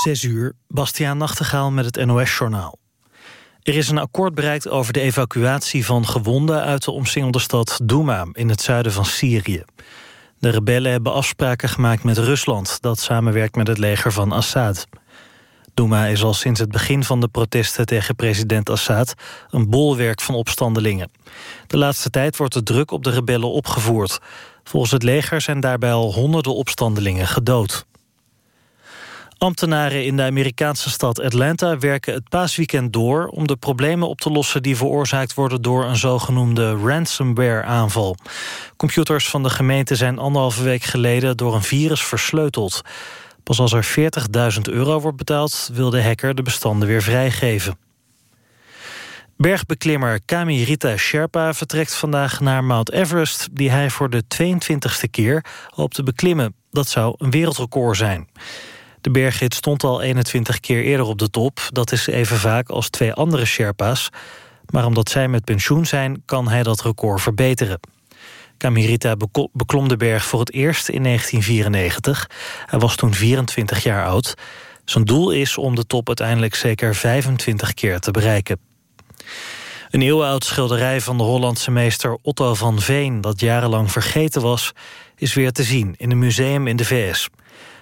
6 uur, Bastiaan Nachtegaal met het NOS-journaal. Er is een akkoord bereikt over de evacuatie van gewonden... uit de omsingelde stad Douma in het zuiden van Syrië. De rebellen hebben afspraken gemaakt met Rusland... dat samenwerkt met het leger van Assad. Douma is al sinds het begin van de protesten tegen president Assad... een bolwerk van opstandelingen. De laatste tijd wordt de druk op de rebellen opgevoerd. Volgens het leger zijn daarbij al honderden opstandelingen gedood. Ambtenaren in de Amerikaanse stad Atlanta werken het paasweekend door... om de problemen op te lossen die veroorzaakt worden... door een zogenoemde ransomware-aanval. Computers van de gemeente zijn anderhalve week geleden... door een virus versleuteld. Pas als er 40.000 euro wordt betaald... wil de hacker de bestanden weer vrijgeven. Bergbeklimmer Kami Rita Sherpa vertrekt vandaag naar Mount Everest... die hij voor de 22e keer hoopt te beklimmen. Dat zou een wereldrecord zijn. De bergrit stond al 21 keer eerder op de top. Dat is even vaak als twee andere Sherpa's. Maar omdat zij met pensioen zijn, kan hij dat record verbeteren. Kamirita beklom de berg voor het eerst in 1994. Hij was toen 24 jaar oud. Zijn doel is om de top uiteindelijk zeker 25 keer te bereiken. Een eeuwenoud schilderij van de Hollandse meester Otto van Veen... dat jarenlang vergeten was, is weer te zien in een museum in de VS.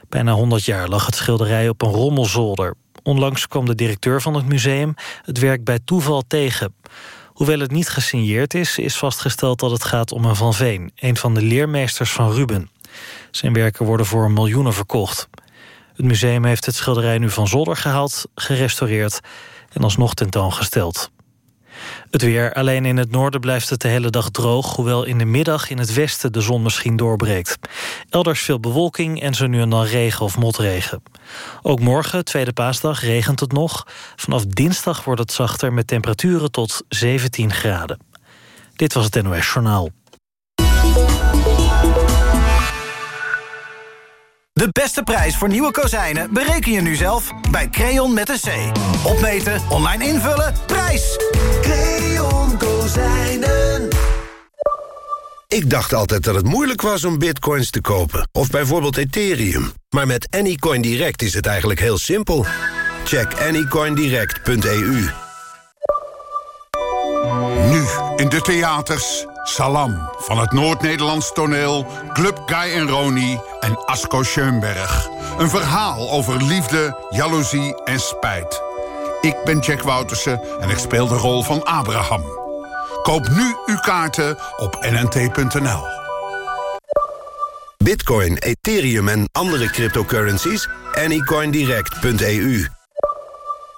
Bijna 100 jaar lag het schilderij op een rommelzolder. Onlangs kwam de directeur van het museum het werk bij toeval tegen. Hoewel het niet gesigneerd is, is vastgesteld dat het gaat om een Van Veen... een van de leermeesters van Ruben. Zijn werken worden voor miljoenen verkocht. Het museum heeft het schilderij nu van zolder gehaald, gerestaureerd... en alsnog tentoongesteld. Het weer. Alleen in het noorden blijft het de hele dag droog... hoewel in de middag in het westen de zon misschien doorbreekt. Elders veel bewolking en zo nu en dan regen of motregen. Ook morgen, tweede paasdag, regent het nog. Vanaf dinsdag wordt het zachter met temperaturen tot 17 graden. Dit was het NOS Journaal. De beste prijs voor nieuwe kozijnen bereken je nu zelf bij Creon met een C. Opmeten, online invullen, prijs! Creon Kozijnen. Ik dacht altijd dat het moeilijk was om bitcoins te kopen. Of bijvoorbeeld Ethereum. Maar met Anycoin Direct is het eigenlijk heel simpel. Check anycoindirect.eu Nu in de theaters Salam van het Noord-Nederlands toneel... Club Guy en Roni en Asko Schoenberg. Een verhaal over liefde, jaloezie en spijt. Ik ben Jack Woutersen en ik speel de rol van Abraham. Koop nu uw kaarten op nnt.nl. Bitcoin, Ethereum en andere cryptocurrencies? Anycoindirect.eu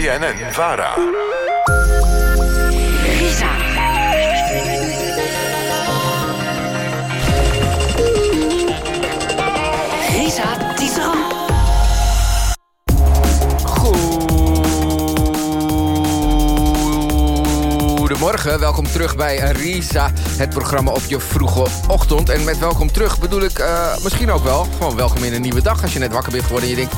BNN Vara. Goedemorgen, welkom terug bij Risa, het programma op je vroege ochtend. En met welkom terug bedoel ik uh, misschien ook wel gewoon welkom in een nieuwe dag. Als je net wakker bent geworden en je denkt,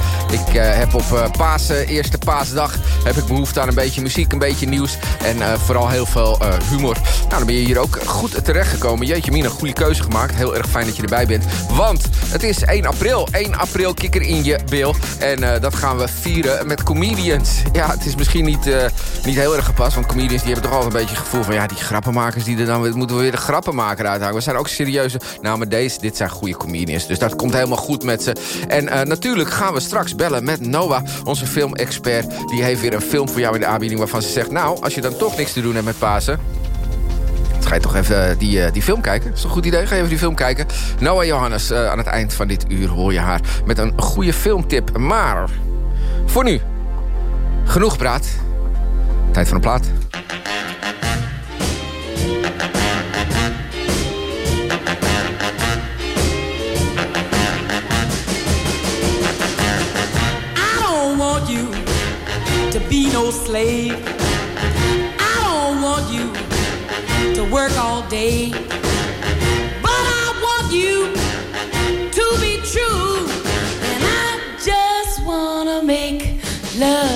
ik uh, heb op uh, Pasen, eerste paasdag, heb ik behoefte aan een beetje muziek, een beetje nieuws en vooral heel veel humor. Nou, dan ben je hier ook goed terechtgekomen. Jeetje mina, goede keuze gemaakt. Heel erg fijn dat je erbij bent. Want het is 1 april. 1 april kikker in je bil. En dat gaan we vieren met comedians. Ja, het is misschien niet, niet heel erg gepast, want comedians die hebben toch altijd een beetje gevoel van... ja, die grappenmakers, die er dan moeten we weer de grappenmaker uithangen. We zijn ook serieuze... Nou, maar deze, dit zijn goede comedians. Dus dat komt helemaal goed met ze. En uh, natuurlijk gaan we straks bellen met Noah, onze filmexpert. Die heeft weer een film voor jou in de aanbieding waarvan ze zegt... nou, als je dan toch niks te doen hebt met Pasen... Ga je toch even uh, die, uh, die film kijken? Dat is een goed idee. Ga even die film kijken. Noah Johannes, aan het eind van dit uur hoor je haar met een goede filmtip. Maar voor nu, genoeg praat. Tijd voor een plaat. No slave. I don't want you to work all day. But I want you to be true. And I just wanna make love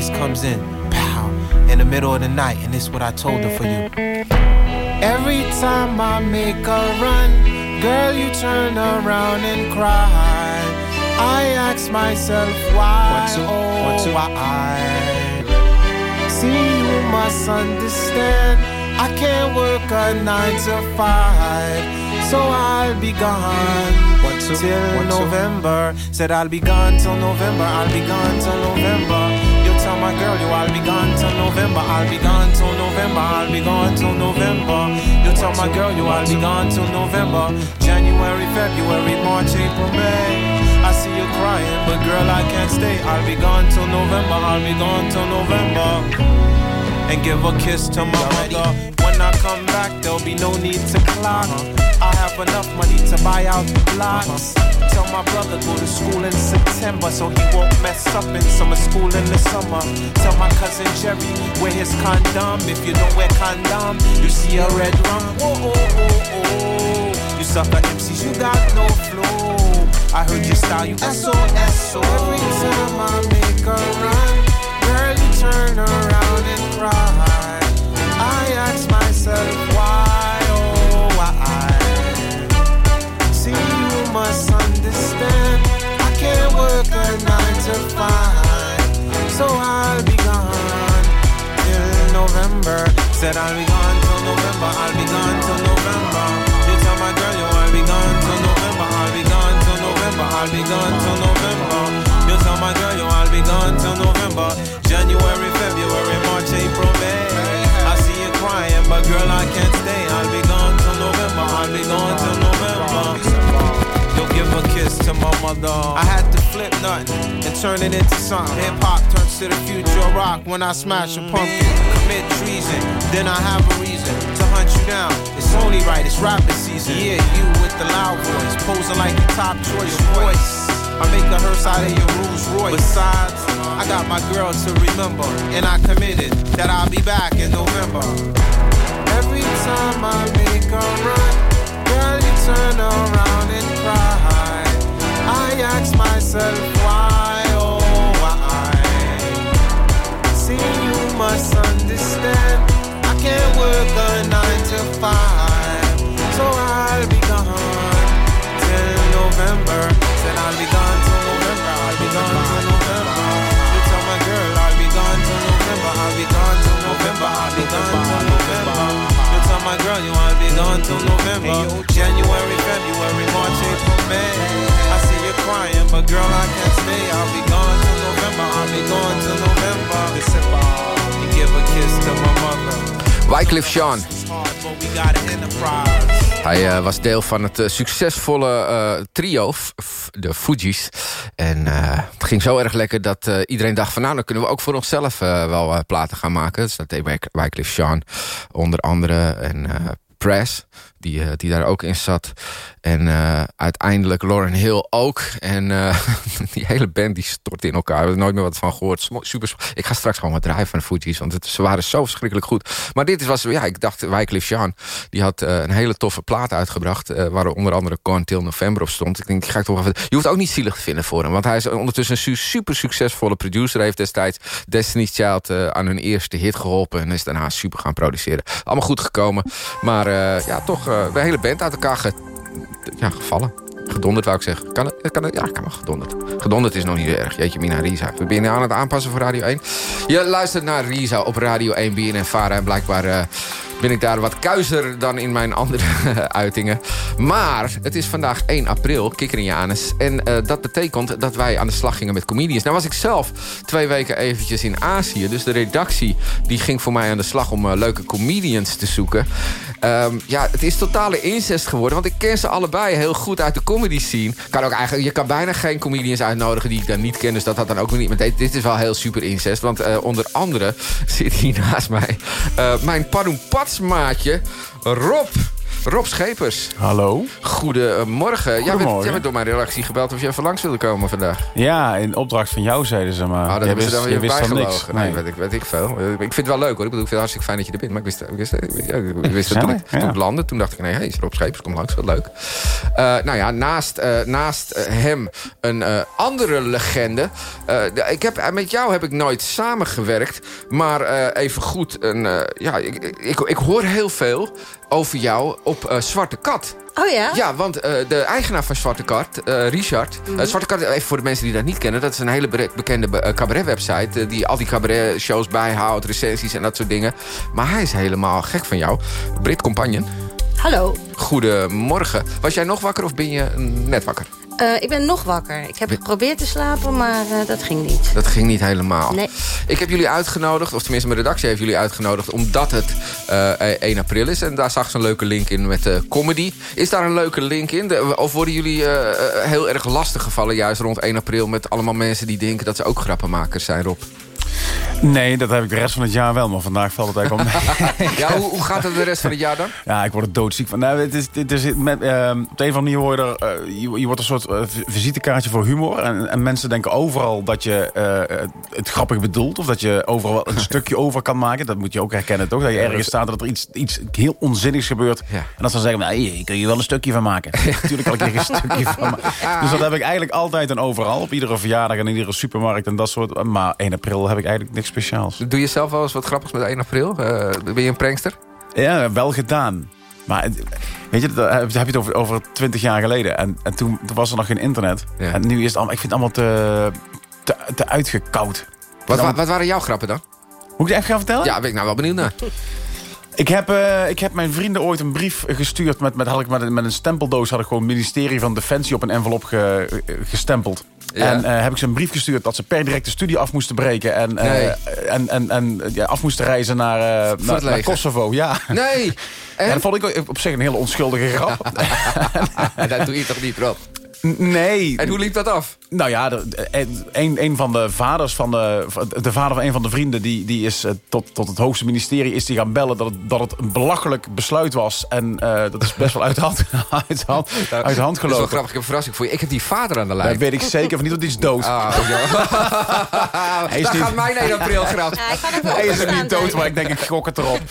voice comes in, pow, in the middle of the night, and this what I told her for you. Every time I make a run, girl, you turn around and cry. I ask myself why, oh why. See, you must understand. I can't work a nine to five, so I'll be gone till November. Said I'll be gone till November. I'll be gone till November. My girl you I'll be gone till November. I'll be gone till November. I'll be gone till November. You tell my girl you I'll be gone till November. January, February, March, April, May. I see you crying, but girl, I can't stay. I'll be gone till November. I'll be gone till November. And give a kiss to my mother. When I come back, there'll be no need to clock. Uh-huh. I have enough money to buy out the blocks. Uh-huh. Tell my brother go to school in September so he won't mess up in summer school in the summer. Tell my cousin Jerry wear his condom. If you don't wear condom, you see a red rum. Oh oh oh oh. You sucker MCs, you got no flow. I heard your style, you SOS. So every time I make a run, girl, you turn around and cry. Myself why, oh why. See, you must understand. I can't work a nine to five, so I'll be gone till November. Said I'll be gone till November. I'll be gone till November. You tell my girl you I'll be gone till November. I'll be gone till November. I'll be gone till November. You tell my girl you I'll be gone till November. January, but girl I can't stay. I'll be gone till November. I'll be gone till November. Yo, give a kiss to my mother. I had to flip nothing and turn it into something. Hip hop turns to the future rock when I smash a pumpkin. Commit treason, then I have a reason to hunt you down. It's only right, it's rapping season. Yeah, you with the loud voice, posing like your top choice voice. I make a hearse out of your Rolls Royce. Besides, I got my girl to remember, and I committed that I'll be back in November. Every time I make a run, girl, you turn around and cry. I ask myself why, oh why? See, you must understand. I can't work a nine to five, so I'll be gone till November. Said I'll be gone till November. I'll be gone till November. You tell my girl I'll be gone till November. I'll be gone till November. I'll be gone till November. You tell my girl you I'll be gone till November. January, February, March, April, May. I see you crying, but girl I can't stay. I'll be gone till November. I'll be gone till November. December. You give a kiss to my mother. Wycliffe Jean. Hij eh, was deel van het eh, succesvolle eh, trio, de Fugees. En het ging zo erg lekker dat iedereen dacht van... nou, dan kunnen we ook voor onszelf wel platen gaan maken. Dat deed Wyc- Wycliffe Jean onder andere. En Press, die, eh, die daar ook in zat. En eh, uiteindelijk Lauren Hill ook. En eh, die hele band die stort in elkaar. We hebben nooit meer wat van gehoord. Super, ik ga straks gewoon wat draaien van de Fugees. Want het, ze waren zo verschrikkelijk goed. Maar dit was, ja, ik dacht, Wycliffe Jean... die had een hele toffe plaat uitgebracht... waar onder andere Corn Till November op stond. Ik denk, die ga ik toch even... Je hoeft ook niet zielig te vinden voor hem. Want hij is ondertussen een su- super succesvolle producer. Heeft destijds Destiny's Child aan hun eerste hit geholpen... en is daarna super gaan produceren. Allemaal goed gekomen. Maar ja, toch de hele band uit elkaar ja, gevallen. Gedonderd wou ik zeggen. Kan het? Kan het? Ja, kan wel gedonderd. Gedonderd is nog niet zo erg. Jeetje, Mina Risa. We ben je aan het aanpassen voor Radio 1. Je luistert naar Risa op Radio 1 BNN Vara. En blijkbaar eh, ben ik daar wat kuizer dan in mijn andere uitingen. Maar het is vandaag 1 april, kikker. En eh, dat betekent dat wij aan de slag gingen met comedians. Nou was ik zelf twee weken eventjes in Azië. Dus de redactie die ging voor mij aan de slag om eh, leuke comedians te zoeken. Ehm, ja, het is totale incest geworden. Want ik ken ze allebei heel goed uit de comedy scene. Kan ook eigenlijk, je kan bijna geen comedians uitnodigen die ik dan niet ken. Dus dat had dan ook weer niet. Maar dit, is wel heel super incest. Want eh, onder andere zit hier naast mij mijn Padoempatsmaatje Rob. Rob Schepers. Hallo. Goedemorgen. Jij bent, Goedemorgen. jij bent door mijn redactie gebeld of je even langs wilde komen vandaag. Ja, in opdracht van jou zeiden ze maar. Ah, dat hebben ze dan je weer wist van niks. bijgelogen. Nee, weet ik, weet ik veel. Ik vind het wel leuk hoor. Ik bedoel, ik vind het hartstikke fijn dat je er bent. Maar ik wist, ik wist, ik wist, het toen, ik, toen landde. Toen dacht ik, nee, hey, is Rob Schepers, kom langs, wat leuk. Eh, nou ja, naast, eh, naast eh, hem een andere legende. De- ik heb, met jou heb ik nooit samengewerkt. Maar even goed, een, ja, ik, ik, ik hoor heel veel over jou op eh, Zwarte Kat. Oh ja? Ja, want eh, de eigenaar van Zwarte Kat, eh, Richard... Mhm. Zwarte Kat, even voor de mensen die dat niet kennen... dat is een hele be- bekende be- cabaret-website... die al die cabaret-shows bijhoudt, recensies en dat soort dingen. Maar hij is helemaal gek van jou. Brit Compagnon, Hallo. goedemorgen. Was jij nog wakker of ben je net wakker? Eh, ik ben nog wakker. Ik heb geprobeerd te slapen, maar eh, dat ging niet. Dat ging niet helemaal. Nee. Ik heb jullie uitgenodigd, of tenminste mijn redactie heeft jullie uitgenodigd... omdat het eh, 1 april is. En daar zag ze een leuke link in met comedy. Is daar een leuke link in? De- of worden jullie heel erg lastig gevallen juist rond 1 april... met allemaal mensen die denken dat ze ook grappenmakers zijn, Rob? Nee, dat heb ik de rest van het jaar wel. Maar vandaag valt het eigenlijk om. ja, hoe, hoe gaat het de rest van het jaar dan? Ja, ik word er doodziek van. Nou, het is, het is met, ehm, op de een of andere manier word je, er, eh, je, je wordt een soort eh, vi- visitekaartje voor humor. En, en mensen denken overal dat je eh, het grappig bedoelt. Of dat je overal wel een stukje over kan maken. Dat moet je ook herkennen, toch? Dat je ergens staat dat er iets, iets heel onzinnigs gebeurt. En dat ze dan zeggen, nou, hier kun je wel een stukje van maken. Natuurlijk kan ik er een stukje van maken. Dus dat heb ik eigenlijk altijd en overal. Op iedere verjaardag en in iedere supermarkt en dat soort. Maar 1 april heb ik eigenlijk niks speciaals. Doe je zelf wel eens wat grappigs met 1 april? Eh, ben je een prankster? Ja, wel gedaan. Maar het- weet je, daar heb je het over, over 20 jaar geleden. En, en toen, toen was er nog geen internet. En nu is het allemaal, ik vind het allemaal te, te, te uitgekoud. Wat, wa- wat waren jouw grappen dan? Moet ik het even gaan vertellen? Ja, ben ik nou wel benieuwd naar. Ik heb, eh, ik heb mijn vrienden ooit een brief gestuurd. Met, met, had ik met, een- met een stempeldoos had ik gewoon het ministerie van Defensie op een envelop ge- eh, gestempeld. Ja. En eh, heb ik ze een brief gestuurd dat ze per direct de studie af moesten breken. En, Nee. en, en, en ja, af moesten reizen naar, naar, naar. Kosovo. Ja. Nee! Ja, dat vond ik op zich een hele onschuldige grap. dat doe je toch niet, Rob? Nee. En hoe liep dat af? Nou ja, de- de- een, een van de vaders van de... De vader van een van de vrienden... die, die is eh, tot, tot het hoogste ministerie is die gaan bellen... dat het, dat het een belachelijk besluit was. En eh, dat is best wel uit de hand, uit de hand, uit de hand Dat is wel gelopen. grappig, ik heb een verrassing voor je. Ik heb die vader aan de lijn. Dat weet ik zeker van niet, want die is dood. Ah, ja. Hij is Daar niet- gaat mijn 1 april grap. Hij is er niet dood, maar ik denk ik gok het erop.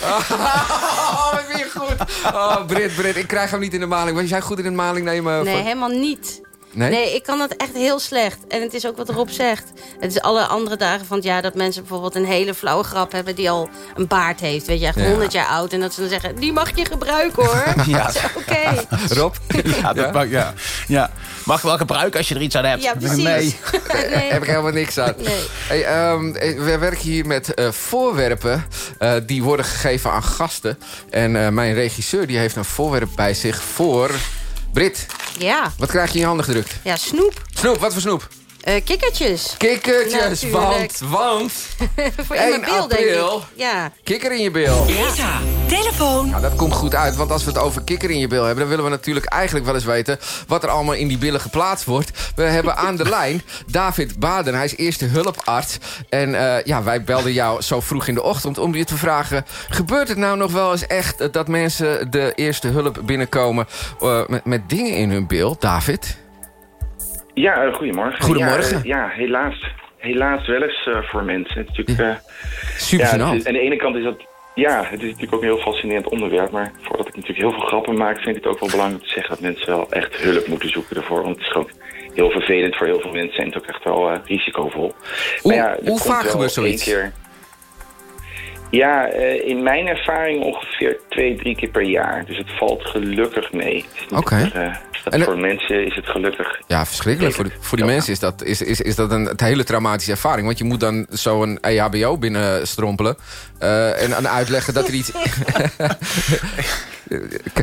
Oh, je goed. Oh, Brit, Brit, ik krijg hem niet in de maling. Was jij goed in de maling nemen? Nee, helemaal niet. Nee? ik kan dat echt heel slecht. En het is ook wat Rob zegt. Het is alle andere dagen van het jaar dat mensen bijvoorbeeld een hele flauwe grap hebben... die al een baard heeft, weet je, echt Ja. 100 jaar oud. En dat ze dan zeggen, die mag je gebruiken hoor. Ja. Oké. Rob? Ja, dat mag, ja. ja. Mag wel gebruiken als je er iets aan hebt. Ja, precies. Nee. Nee. heb ik helemaal niks aan. Nee. Hey, ehm, we werken hier met eh, voorwerpen eh, die worden gegeven aan gasten. En eh, mijn regisseur die heeft een voorwerp bij zich voor... Brit, Ja, wat krijg je in je handen gedrukt? ja snoep. Snoep, wat voor snoep? Eh, kikkertjes. Kikkertjes, Natuurlijk. want, want... Voor in mijn 1 bil, denk april. ik. Ja. Kikker in je bil. Risa, telefoon. Nou, dat komt goed uit, want als we het over kikker in je bil hebben... dan willen we natuurlijk eigenlijk wel eens weten... wat er allemaal in die billen geplaatst wordt. We hebben aan de lijn David Baden. Hij is eerste hulparts. En eh, ja, wij belden jou zo vroeg in de ochtend om je te vragen... gebeurt het nou nog wel eens echt dat mensen de eerste hulp binnenkomen... eh, met, met dingen in hun bil? David? Ja, eh, goedemorgen. Goedemorgen. Ja, eh, ja, helaas. Helaas wel eens eh, voor mensen. Het is natuurlijk, eh, Super ja, gênant. het is- Aan de ene kant is dat... Ja, het is natuurlijk ook een heel fascinerend onderwerp. Maar voordat ik natuurlijk heel veel grappen maak... vind ik het ook wel belangrijk om te zeggen dat mensen wel echt hulp moeten zoeken ervoor. Want het is gewoon heel vervelend voor heel veel mensen. En het is ook echt wel risicovol. Hoe- Maar ja, hoe vaak gebeurt zoiets? Keer... Ja, eh, in mijn ervaring ongeveer twee, drie keer per jaar. Dus het valt gelukkig mee. Het is niet Oké. eh, voor mensen is het gelukkig Ja, verschrikkelijk. Voor, die- voor die mensen is dat, is, is, is dat een, een hele traumatische ervaring. Want je moet dan zo'n E EHBO binnenstrompelen. eh en, en uitleggen dat er iets...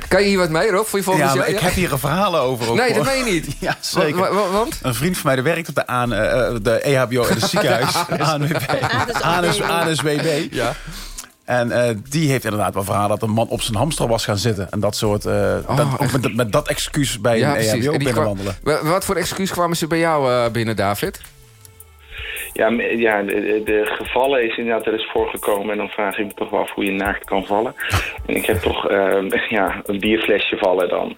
Kan je hier wat mee, Rob? Voor je volgende Ja, ik heb hier een verhalen over. Ook, Nee, dat meen je niet. Ja, zeker. Wa- wa- want? Een vriend van mij die werkt op de, aan, eh, de EHBO in het ziekenhuis. ANWB. ANS, ANSWB. Ja. En eh, die heeft inderdaad wel verhaal dat een man op zijn hamster was gaan zitten. En dat soort... eh, dat, ook met, dat- met dat excuus bij Ja, een. EHBO die binnenwandelen. Wat voor excuus kwamen ze bij jou eh, binnen, David? Ja, ja de, gevallen is inderdaad er eens voorgekomen. En dan vraag ik me toch wel af hoe je naakt kan vallen. En ik heb toch ehm, ja, een bierflesje vallen dan.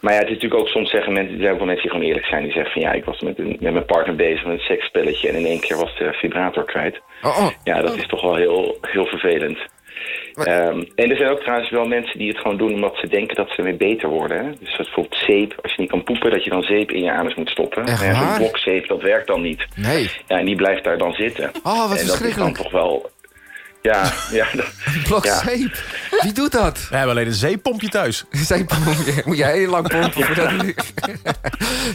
Maar ja, het is natuurlijk ook soms zeggen mensen... Er zijn ook wel mensen die gewoon eerlijk zijn. Die zeggen van ja, ik was met, een, met mijn partner bezig met een seksspelletje. En in één keer was de vibrator kwijt. Oh, oh. Ja, dat is toch wel heel, heel vervelend. Ehm, en er zijn ook trouwens wel mensen die het gewoon doen omdat ze denken dat ze ermee beter worden. Hè? Dus dat bijvoorbeeld zeep, als je niet kan poepen, dat je dan zeep in je anus moet stoppen. Echt ja? Zo'n blokzeep, dat werkt dan niet. Nee. Ja, en die blijft daar dan zitten. Oh, wat en dat is dan toch wel... Ja, ja. dat- ja. zeep. Wie doet dat? We hebben alleen een zeepompje thuis. Zeepompje. Moet jij heel lang pompen voordat...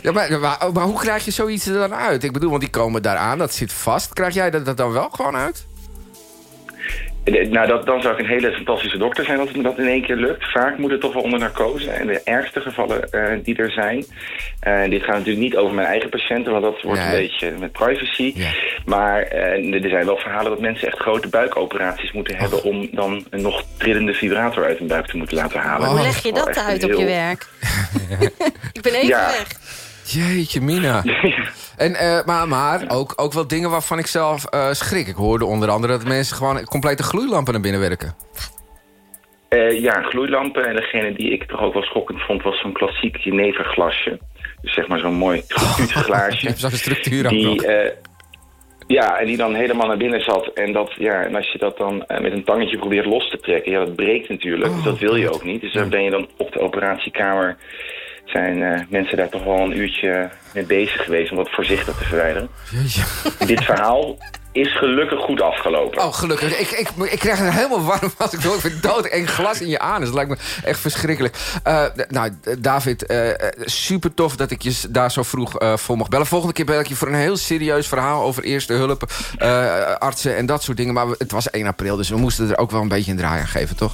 ja, maar, maar, maar hoe krijg je zoiets er dan uit? Ik bedoel, want die komen daar aan, dat zit vast. Krijg jij dat, dat dan wel gewoon uit? Eh, Nou, dat, dan zou ik een hele fantastische dokter zijn als het me dat in één keer lukt. Vaak moet het toch wel onder narcose. En de ergste gevallen eh, die er zijn... eh, dit gaat natuurlijk niet over mijn eigen patiënten... want dat wordt een beetje met privacy. Maar eh, er zijn wel verhalen dat mensen echt grote buikoperaties moeten hebben... om dan een nog trillende vibrator uit hun buik te moeten laten halen. Hoe Dat leg je dat uit op je werk? ik ben even Ja. weg. Jeetje, Mina. En, eh, maar maar ook, ook wel dingen waarvan ik zelf eh, schrik. Ik hoorde onder andere dat mensen gewoon complete gloeilampen naar binnen werken. Eh, ja, gloeilampen. En degene die ik toch ook wel schokkend vond... was zo'n klassiek jeneverglasje. Dus zeg maar zo'n mooi glaasje. Heb zo'n structuur die, eh, ja, en die dan helemaal naar binnen zat. En, dat, ja, en als je dat dan met een tangetje probeert los te trekken... ja, dat breekt natuurlijk. dus dat wil je ook niet. Dus dan ben je dan op de operatiekamer... zijn eh, mensen daar toch wel een uurtje mee bezig geweest... om dat voorzichtig te verwijderen. Dit verhaal is gelukkig goed afgelopen. Oh, gelukkig. Ik, ik, ik krijg er helemaal warm als ik door. Dood en glas in je anus. Dat lijkt me echt verschrikkelijk. Eh, nou, David, eh, super tof dat ik je daar zo vroeg voor mocht bellen. Volgende keer bel ik je voor een heel serieus verhaal... over eerste hulp, artsen en dat soort dingen. Maar het was 1 april, dus we moesten er ook wel een beetje een draai aan geven, toch?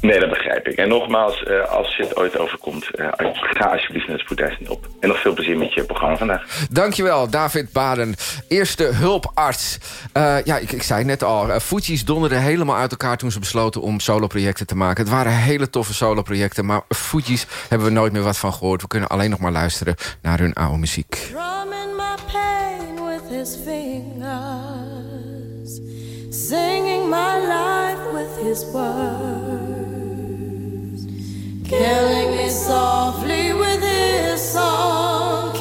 Nee, dat begrijp ik. En nogmaals, eh, als je het ooit overkomt... eh, ga alsjeblieft naar de spoedeisend op. En nog veel plezier met je programma vandaag. Dankjewel, David Baden, eerste hulparts. Eh, ja, ik, ik zei het net al, uh, Fuji's donderden helemaal uit elkaar... toen ze besloten om soloprojecten te maken. Het waren hele toffe soloprojecten, maar Fuji's hebben we nooit meer wat van gehoord. We kunnen alleen nog maar luisteren naar hun oude muziek. Drumming my pain with his fingers, singing my life with his words, killing me softly with his song,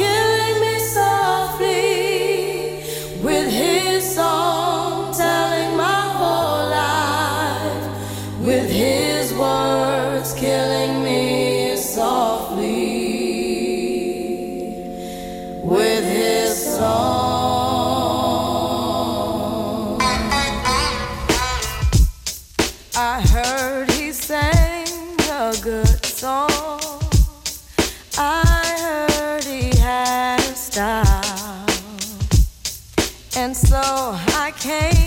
slow. I can't.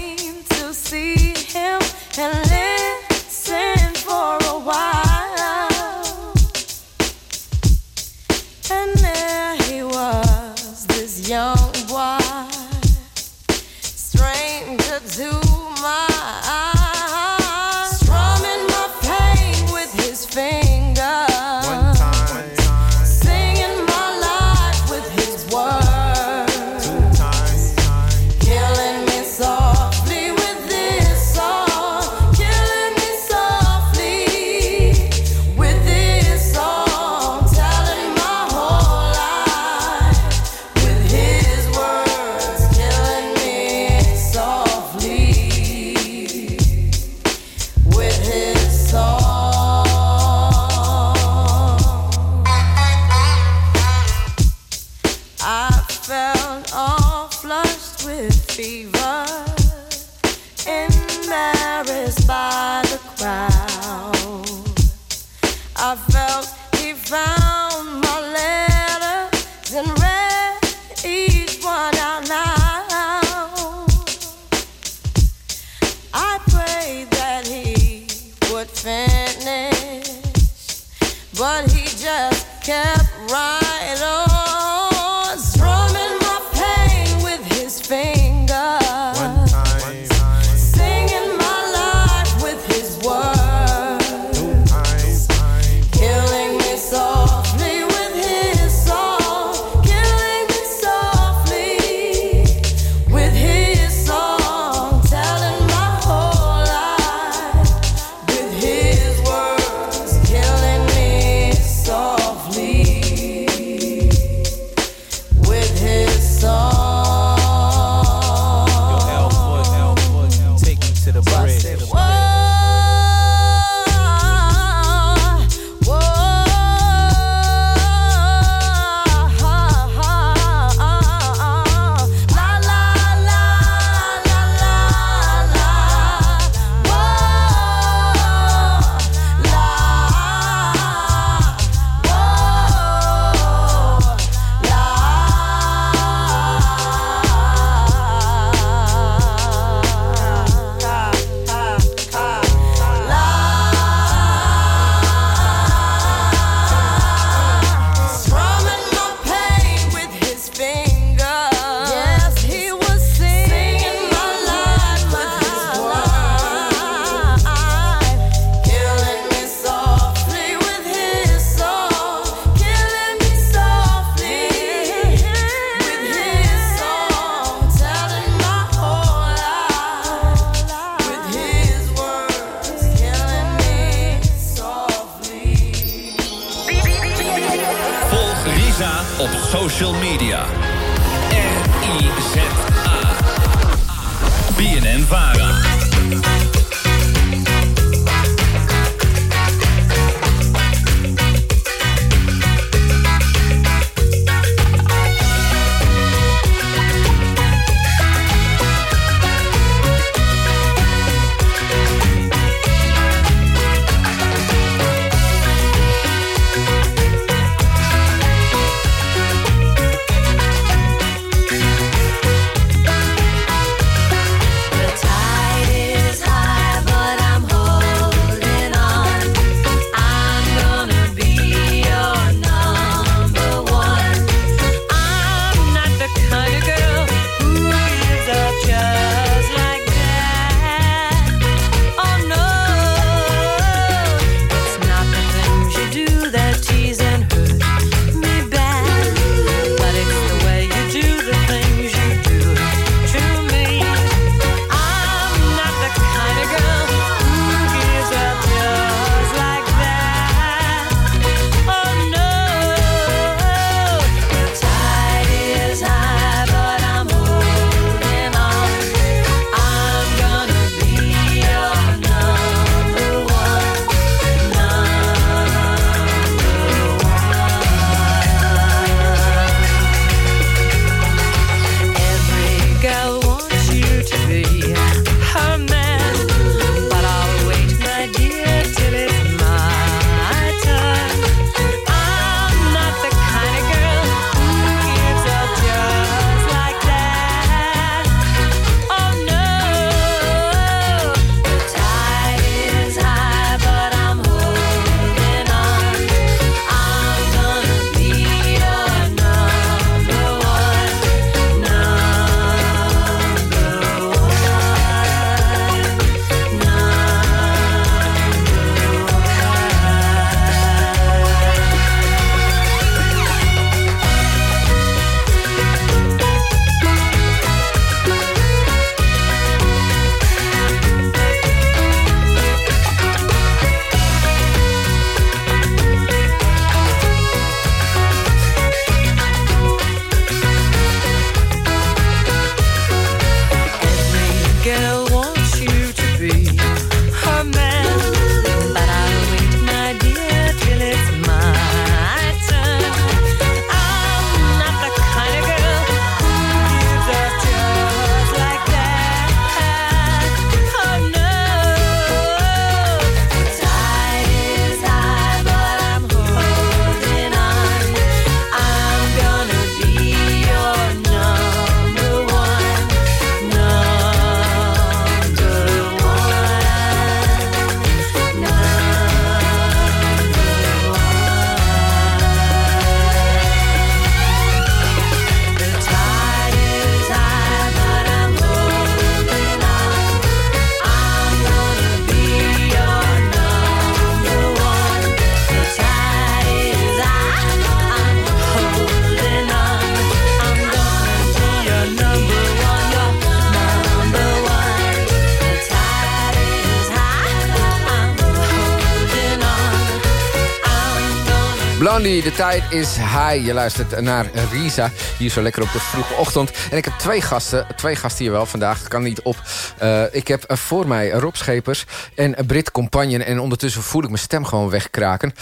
Blondie, de tijd is high. Je luistert naar Risa, hier zo lekker op de vroege ochtend. En ik heb twee gasten, twee gasten hier wel vandaag. Het kan niet op. Eh, ik heb eh, voor mij Rob Schepers en Brit Compagnon. En ondertussen voel ik mijn stem gewoon wegkraken.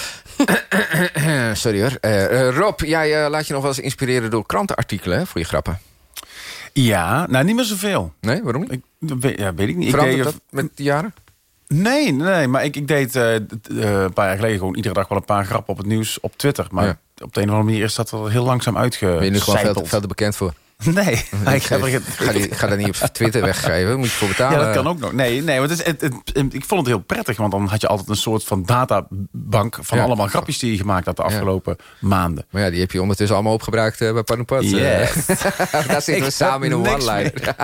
Sorry hoor. Eh, Rob, jij laat je nog wel eens inspireren door krantenartikelen hè, voor je grappen. Ja, nou niet meer zoveel. Nee, waarom niet? Ik, weet, ja, weet ik niet. Verandert ik dat met de jaren? Nee, nee, maar ik, ik deed eh, eh, een paar jaar geleden gewoon iedere dag wel een paar grappen op het nieuws op Twitter. Maar Ja. op de een of andere manier is dat er heel langzaam uitge. Ben je nu gewoon veel te, veel te bekend voor? Nee, ik ik, heb er geen- ga, die, ga dat niet op Twitter weggeven. Moet je voor betalen. Ja, dat kan ook nog. Nee, nee want het is, het, het- ik vond het heel prettig, want dan had je altijd een soort van databank van Ja. allemaal grapjes die je gemaakt had de afgelopen maanden. Maar ja, die heb je ondertussen allemaal opgebruikt eh, bij Panopat. Yes. Daar zitten we samen in een niks one-liner.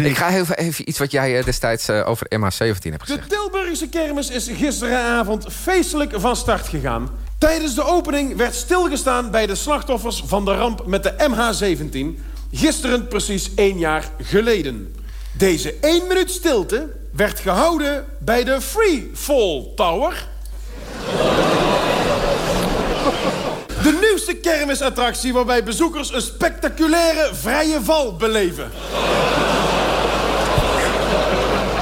ik ga even, even iets wat jij eh, destijds eh, over MH17 hebt De gezegd. Tilburgse kermis is gisteravond feestelijk van start gegaan. Tijdens de opening werd stilgestaan bij de slachtoffers van de ramp met de MH17. Gisteren precies één jaar geleden. Deze één minuut stilte werd gehouden bij de Free Fall Tower. De nieuwste kermisattractie waarbij bezoekers een spectaculaire vrije val beleven.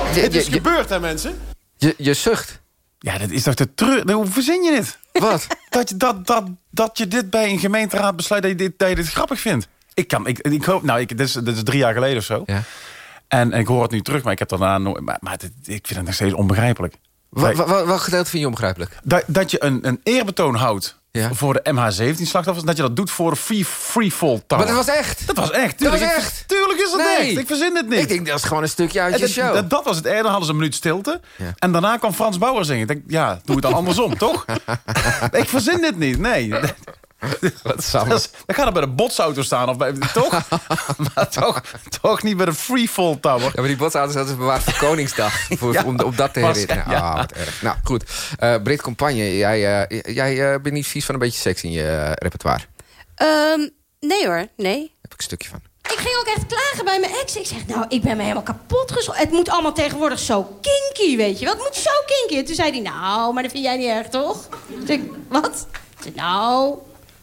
Het is gebeurd, hè, mensen? Je, je zucht. Ja, dat is toch te treur... Hoe verzin je dit? Wat? dat, je, dat, dat, dat je dit bij een gemeenteraad besluit dat je dit, dat je dit grappig vindt. Ik kan, ik, ik hoop, nou, ik, dit, is, dit is drie jaar geleden of zo. Ja. En, en ik hoor het nu terug, maar ik heb daarna nooit... Maar, maar dit- ik vind het nog steeds onbegrijpelijk. Wat, wat, wat gedeelte vind je onbegrijpelijk? Dat, dat je een, een eerbetoon houdt voor de MH17-slachtoffers... dat je dat doet voor Free, free Fall Tower. Maar dat was echt. Dat was echt. Dat was Tuurlijk, ik- echt. Tuurlijk is dat Nee. echt. Ik verzin het niet. Ik denk, dat is gewoon een stukje uit En je dat, show. Dat, dat was het eerder, hadden ze een minuut stilte. En daarna kwam Frans Bauer zingen. Ik denk, ja, doe het dan andersom, toch? ik verzin dit niet, nee. Wat samen. Dat, is- dan gaat het bij de botsauto staan. Of bij, toch? maar toch, toch niet bij de freefall tower. Ja, maar die botsauto's hadden ze bewaard voor Koningsdag. Voor, Ja, om, om dat te herinneren. ja. Ah, wat erg. Nou, goed. Eh Brit Compagne, jij, eh, jij eh, bent niet vies van een beetje seks in je repertoire. Ehm, nee hoor, nee. Daar heb ik een stukje van. Ik ging ook echt klagen bij mijn ex. Ik zeg, nou, ik ben me helemaal kapot. Het moet allemaal tegenwoordig zo kinky, weet je wel. Het moet zo kinky. En toen zei hij, nou, maar dat vind jij niet erg, toch? Ik, wat? Ik zei, nou,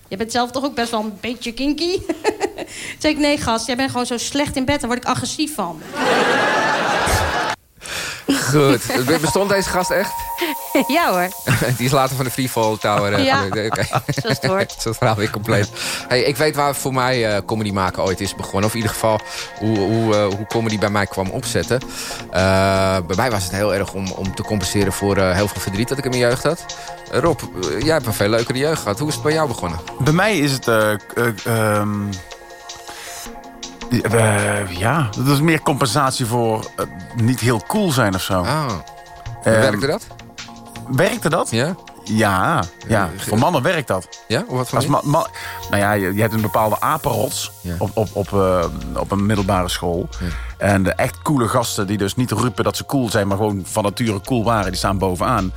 jij bent zelf toch ook best wel een beetje kinky? Zei ik, nee, gast, jij bent gewoon zo slecht in bed. Daar word ik agressief van. Goed. Bestond deze gast echt? ja hoor. Die is later van de Freefall Tower. eh, Ja, oké. zoals het hoort. Zo is het verhaal weer compleet. Hey, ik weet waar voor mij eh, comedy maken ooit is begonnen. Of in ieder geval hoe, hoe, eh, hoe comedy bij mij kwam opzetten. Eh, bij mij was het heel erg om, om te compenseren voor eh, heel veel verdriet dat ik in mijn jeugd had. Rob, jij hebt een veel leukere jeugd gehad. Hoe is het bij jou begonnen? Bij mij is het... eh, eh, ehm, eh, ja, dat is meer compensatie voor niet heel cool zijn of zo. Ah. Ehm, werkte dat? Werkte dat? Ja. Ja, ja. voor mannen werkt dat. Ja? Wat voor Als ma- ma- nou ja, je, je hebt een bepaalde apenrots op, op, op, eh, op een middelbare school. En de echt coole gasten die dus niet roepen dat ze cool zijn... maar gewoon van nature cool waren, die staan bovenaan.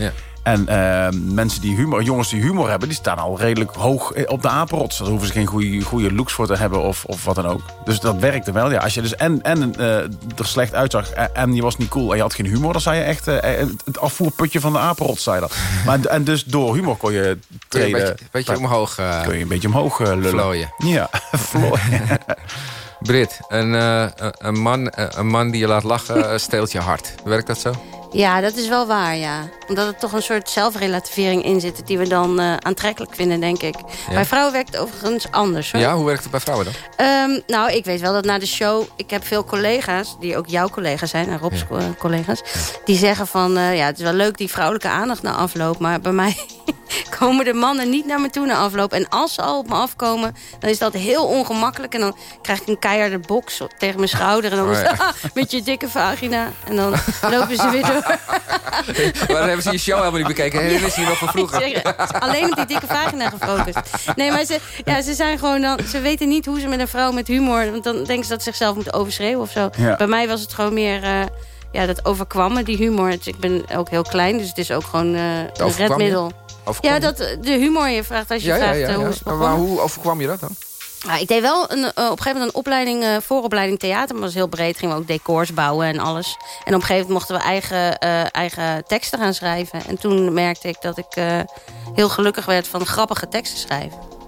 En eh, mensen die humor, jongens die humor hebben... die staan al redelijk hoog op de apenrots. Daar hoeven ze geen goede, goede looks voor te hebben of, of wat dan ook. Dus dat werkte wel. Ja. Als je dus en, en eh, er slecht uitzag en, en je was niet cool... en je had geen humor, dan zei je echt eh, het afvoerputje van de apenrots. Zei dat. Maar, en dus door humor kon je Kun je treden... een beetje, beetje omhoog eh, kun je een beetje omhoog eh, lullen. vlooien. Ja, vlooien. Brit, een, eh, een- man, eh, een man die je laat lachen eh, steelt je hart. Werkt dat zo? Ja, dat is wel waar, ja. Omdat er toch een soort zelfrelativering in zit... die we dan eh, aantrekkelijk vinden, denk ik. Bij vrouwen werkt het overigens anders, hoor. Ja, hoe werkt het bij vrouwen dan? Ehm, nou, ik weet wel dat na de show... Ik heb veel collega's, die ook jouw collega's zijn... en Rob's eh, collega's... die zeggen van... eh, ja, het is wel leuk die vrouwelijke aandacht na afloop... maar bij mij komen de mannen niet naar me toe na afloop. En als ze al op me afkomen, dan is dat heel ongemakkelijk. En dan krijg ik een keiharde box tegen mijn schouder... en dan Oh, is ja. het, met je dikke vagina. En dan lopen ze weer door. Maar dan hebben ze je show helemaal niet bekeken. Hey, is hier nog van vroeger. Zeg, alleen op die dikke vagina gefocust. Nee, maar ze, ja, ze zijn gewoon dan... Ze weten niet hoe ze met een vrouw met humor... Want dan denken ze dat ze zichzelf moeten overschreeuwen of zo. Ja. Bij mij was het gewoon meer... eh, ja, dat overkwam me, die humor. Dus ik ben ook heel klein, dus het is ook gewoon eh, een redmiddel. Ja, dat, de humor je vraagt als je Ja, ja, vraagt ja, eh, hoe ja. is het Maar hoe overkwam je dat dan? Ik deed wel een, eh, op een gegeven moment een opleiding, eh, vooropleiding theater. Maar dat was heel breed. Gingen we ook decors bouwen en alles. En op een gegeven moment mochten we eigen, eh, eigen teksten gaan schrijven. En toen merkte ik dat ik heel gelukkig werd van grappige teksten schrijven.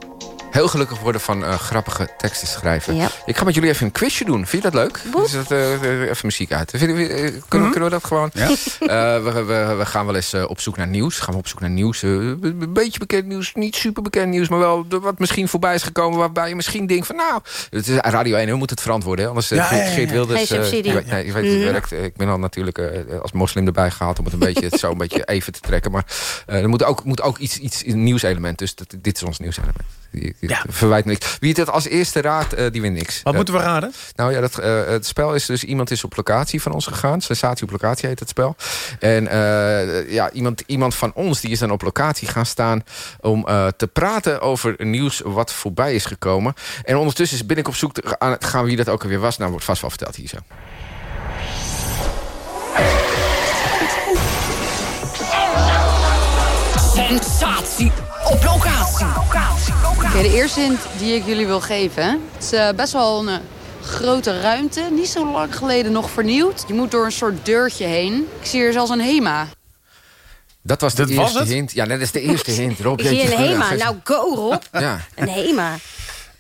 Heel gelukkig worden van eh, grappige teksten schrijven. Ja. Ik ga met jullie even een quizje doen. Vind je dat leuk? Dus dat, eh, eh, even muziek uit. Vind eh, kunnen, kunnen we dat gewoon? Ja. Eh, we, we, we gaan wel eens op zoek naar nieuws. Gaan we op zoek naar nieuws. een beetje bekend nieuws. Niet super bekend nieuws. Maar wel wat misschien voorbij is gekomen. Waarbij je misschien denkt van nou... Het is Radio 1. We moeten het verantwoorden. hè, Anders eh, Ja, Geert- ja, ja. Geert Wilders... Geen subsidie. je weet- nee, je weet hoe het Mm. werkt. Ik ben al natuurlijk eh, als moslim erbij gehaald... om het een beetje, het zo een beetje even te trekken. Maar eh, er moet ook, moet ook iets, iets nieuwselement. Dus dat, dit is ons nieuwselement. Die Verwijt niks. Wie het als eerste raadt, eh, die wint niks. Wat Eh, moeten we raden? nou ja, dat, eh, het spel is dus... Iemand is op locatie van ons gegaan. Sensatie op locatie heet het spel. En eh, ja, iemand, iemand van ons die is dan op locatie gaan staan... om eh, te praten over nieuws wat voorbij is gekomen. En ondertussen ben ik op zoek aan het gaan wie dat ook alweer was. Nou, wordt vast wel verteld hier zo. Sensatie op locatie. Oké, de eerste hint die ik jullie wil geven. Het is eh, best wel een eh, grote ruimte. Niet zo lang geleden nog vernieuwd. Je moet door een soort deurtje heen. Ik zie hier zelfs een HEMA. Dat was de Dat was eerste het? hint. Ja, dat is de eerste hint. Rob, Ik zie een HEMA. Nou, go Rob. Ja. Een HEMA.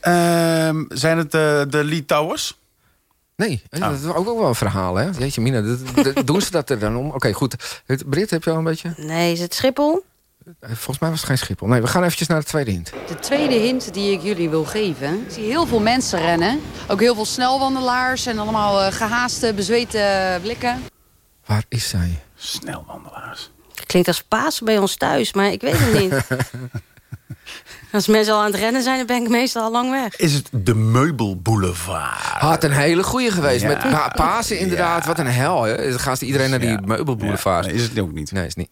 Ehm, zijn het de, de Lee Towers? Nee, dat is ook wel een verhaal, hè? Jeetje, Mina, doen ze dat er dan om? Oké, goed. Het- Brit, heb je al een beetje? Nee, is het Schiphol? Eh, Volgens mij was het geen Schiphol. Nee, we gaan eventjes naar de tweede hint. De tweede hint die ik jullie wil geven. Ik zie heel veel mensen rennen. Ook heel veel snelwandelaars en allemaal eh, gehaaste, bezweten blikken. Waar is zij? Snelwandelaars. Klinkt als Pasen bij ons thuis, maar ik weet het niet. Als mensen al aan het rennen zijn, dan ben ik meestal al lang weg. Is het de Meubelboulevard? Had een hele goeie geweest. Ja. Met pa Pasen inderdaad. Wat een hel, hè? Dan gaan ze iedereen naar die meubelboulevard. is het ook niet. Nee, is niet.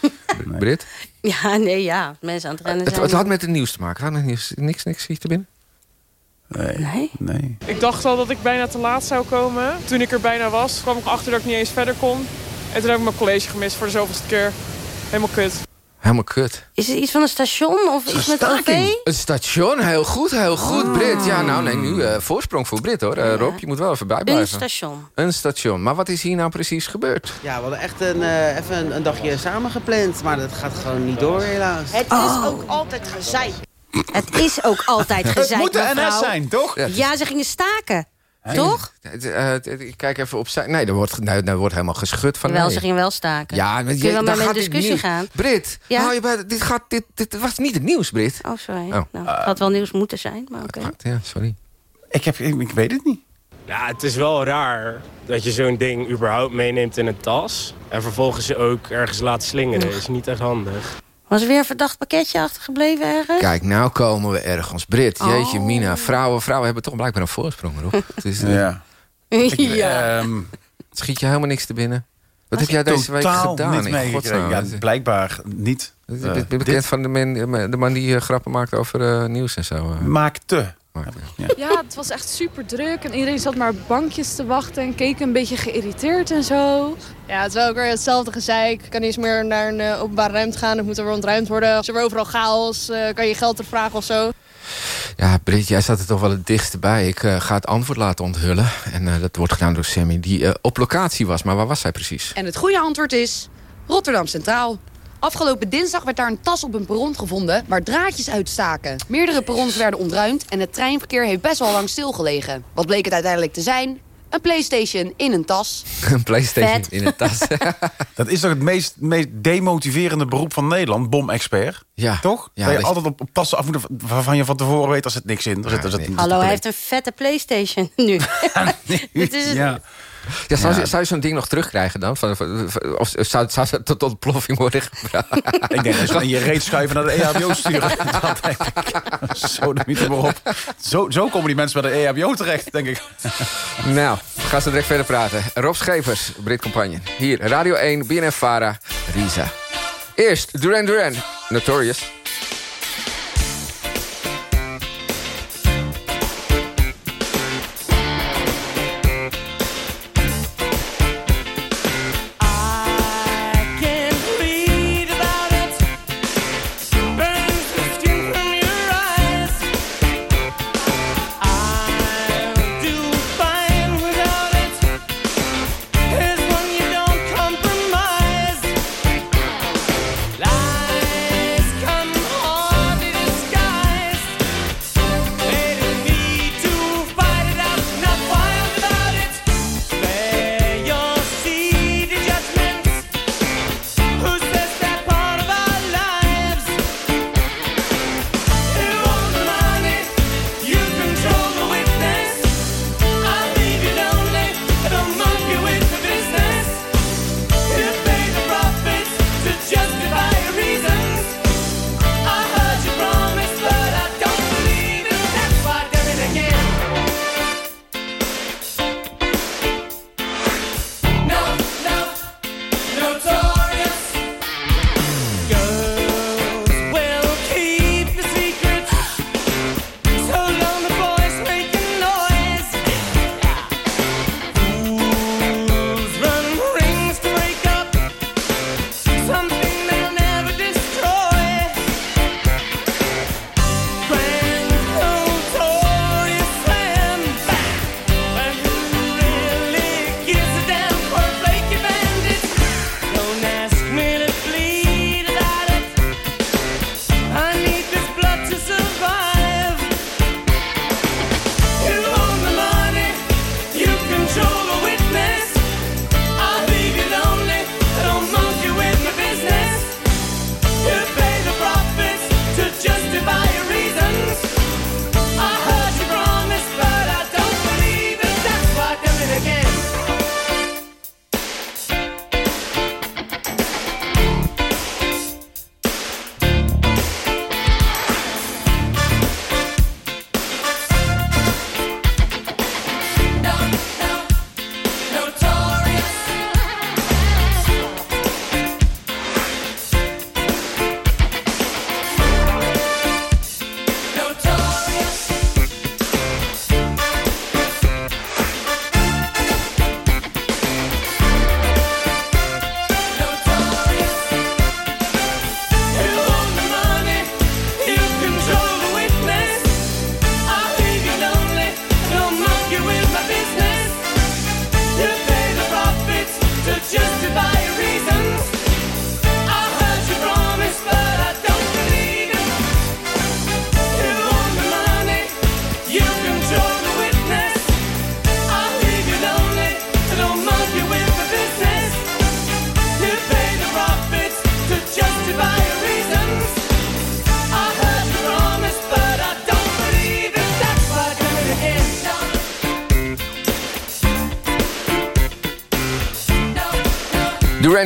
Brit? Ja, nee, ja. Mensen aan het rennen Het, zijn. het had met het nieuws te maken. Het had met het nieuws. Niks, niks schiet er binnen? Nee. Nee? Ik dacht al dat ik bijna te laat zou komen. Toen ik er bijna was, kwam ik achter dat ik niet eens verder kon. En toen heb ik mijn college gemist voor de zoveelste keer. Helemaal kut. Helemaal kut. Is het iets van een station of iets met OV? Een station, heel goed, heel goed. Brit, ja, nou nee, nu eh, voorsprong voor Brit hoor. Eh, Rob, je moet wel even bijblijven. Een station. Een station. Maar wat is hier nou precies gebeurd? Ja, we hadden echt een, eh, even een, een dagje samen gepland, maar dat gaat gewoon niet door helaas. Het is ook altijd gezeik. Het is ook altijd Het gezeik, moet de NS zijn, toch? Ja, ze gingen staken. Toch? Het, eh, ik kijk even opzij. Nee, er wordt, nee, er wordt helemaal geschud van nee. ze gingen wel staken. Ja, maar Kun je wel dan met dit discussie gaan? Brit, Ja? hou je bij, dit, gaat, dit, dit was niet het nieuws, Brit. Oh, sorry. Oh. Nou, het had wel nieuws moeten zijn, maar oké. Ja, sorry. Ik, heb, ik, ik weet het niet. Ja, het is wel raar dat je zo'n ding überhaupt meeneemt in een tas... en vervolgens je ook ergens laat slingeren. Dat is niet echt handig. Was er weer een verdacht pakketje achtergebleven ergens? Kijk, nou komen we ergens. Brit, jeetje, Oh. Mina. Vrouwen, vrouwen hebben toch blijkbaar een voorsprong, Rob. Het, is, eh, Ja. ja. Ehm, het schiet je helemaal niks te binnen. Wat heb jij deze week gedaan? niet? Ja, blijkbaar niet. Ik Eh, ben ben bekend dit van de man, de man die eh, grappen maakt over eh, nieuws en zo. eh. Maakte. Ja, het was echt super druk en iedereen zat maar op bankjes te wachten en keek een beetje geïrriteerd en zo. Ja, het is wel ook weer hetzelfde gezeik. Ik kan niet eens meer naar een eh, openbare ruimte gaan. Het moet er weer ontruimd worden. Is er weer overal chaos? Eh, kan je geld terugvragen of zo? Ja, Brit, jij zat er toch wel het dichtst bij. Ik eh, ga het antwoord laten onthullen. En eh, dat wordt gedaan door Sammy, die eh, op locatie was. Maar waar was zij precies? En het goede antwoord is Rotterdam Centraal. Afgelopen dinsdag werd daar een tas op een perron gevonden waar draadjes uitstaken. Meerdere perrons werden ontruimd en het treinverkeer heeft best wel lang stilgelegen. Wat bleek het uiteindelijk te zijn? Een Playstation in een tas. Een Playstation Vet. in een tas. Dat is toch het meest, meest demotiverende beroep van Nederland, bom-expert? Ja. Toch? Ja, dat je altijd op, op tassen af moet waarvan je van tevoren weet, er zit niks in. Er zit, er zit, Hallo, hij heeft een vette Playstation nu. Dit is het. Ja. Ja, zou, Ja. Zou je zo'n ding nog terugkrijgen dan? Van, van- van- of zou, zou het tot ontploffing worden gebruikt? Ik denk dat ze je reet schuiven naar de EHBO sturen. Dat denk ik. Zo, de mythe maar op. Zo, zo komen die mensen bij de EHBO terecht, denk ik. nou, gaan zo direct verder praten. Rob Schepers, Brit Compagnon. Hier, Radio 1, BNF Vara, Risa. Eerst Duran Duran, Notorious.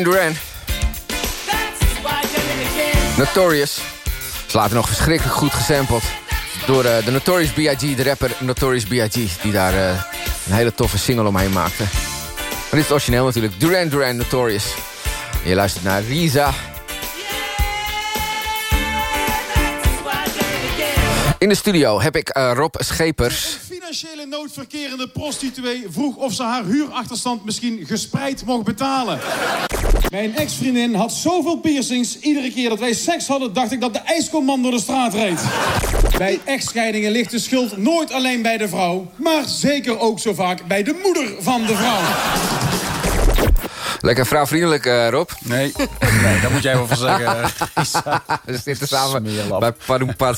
Duran Duran. Notorious. Ze laten nog verschrikkelijk goed gesampled. Door eh, de Notorious B.I.G., de rapper Notorious B.I.G. Die daar eh, een hele toffe single omheen maakte. Maar dit is het origineel natuurlijk. Duran Duran Notorious. Je luistert naar Risa. In de studio heb ik eh, Rob Schepers. Financiële nood verkerende prostituee vroeg of ze haar huurachterstand misschien gespreid mocht betalen. Mijn ex-vriendin had zoveel piercings. Iedere keer dat wij seks hadden, dacht ik dat de ijskomman door de straat reed. Bij echtscheidingen ligt de schuld nooit alleen bij de vrouw, maar zeker ook zo vaak bij de moeder van de vrouw. Lekker vrouwvriendelijk, eh, Rob. Nee, nee, daar moet jij wel van zeggen. We zitten samen bij.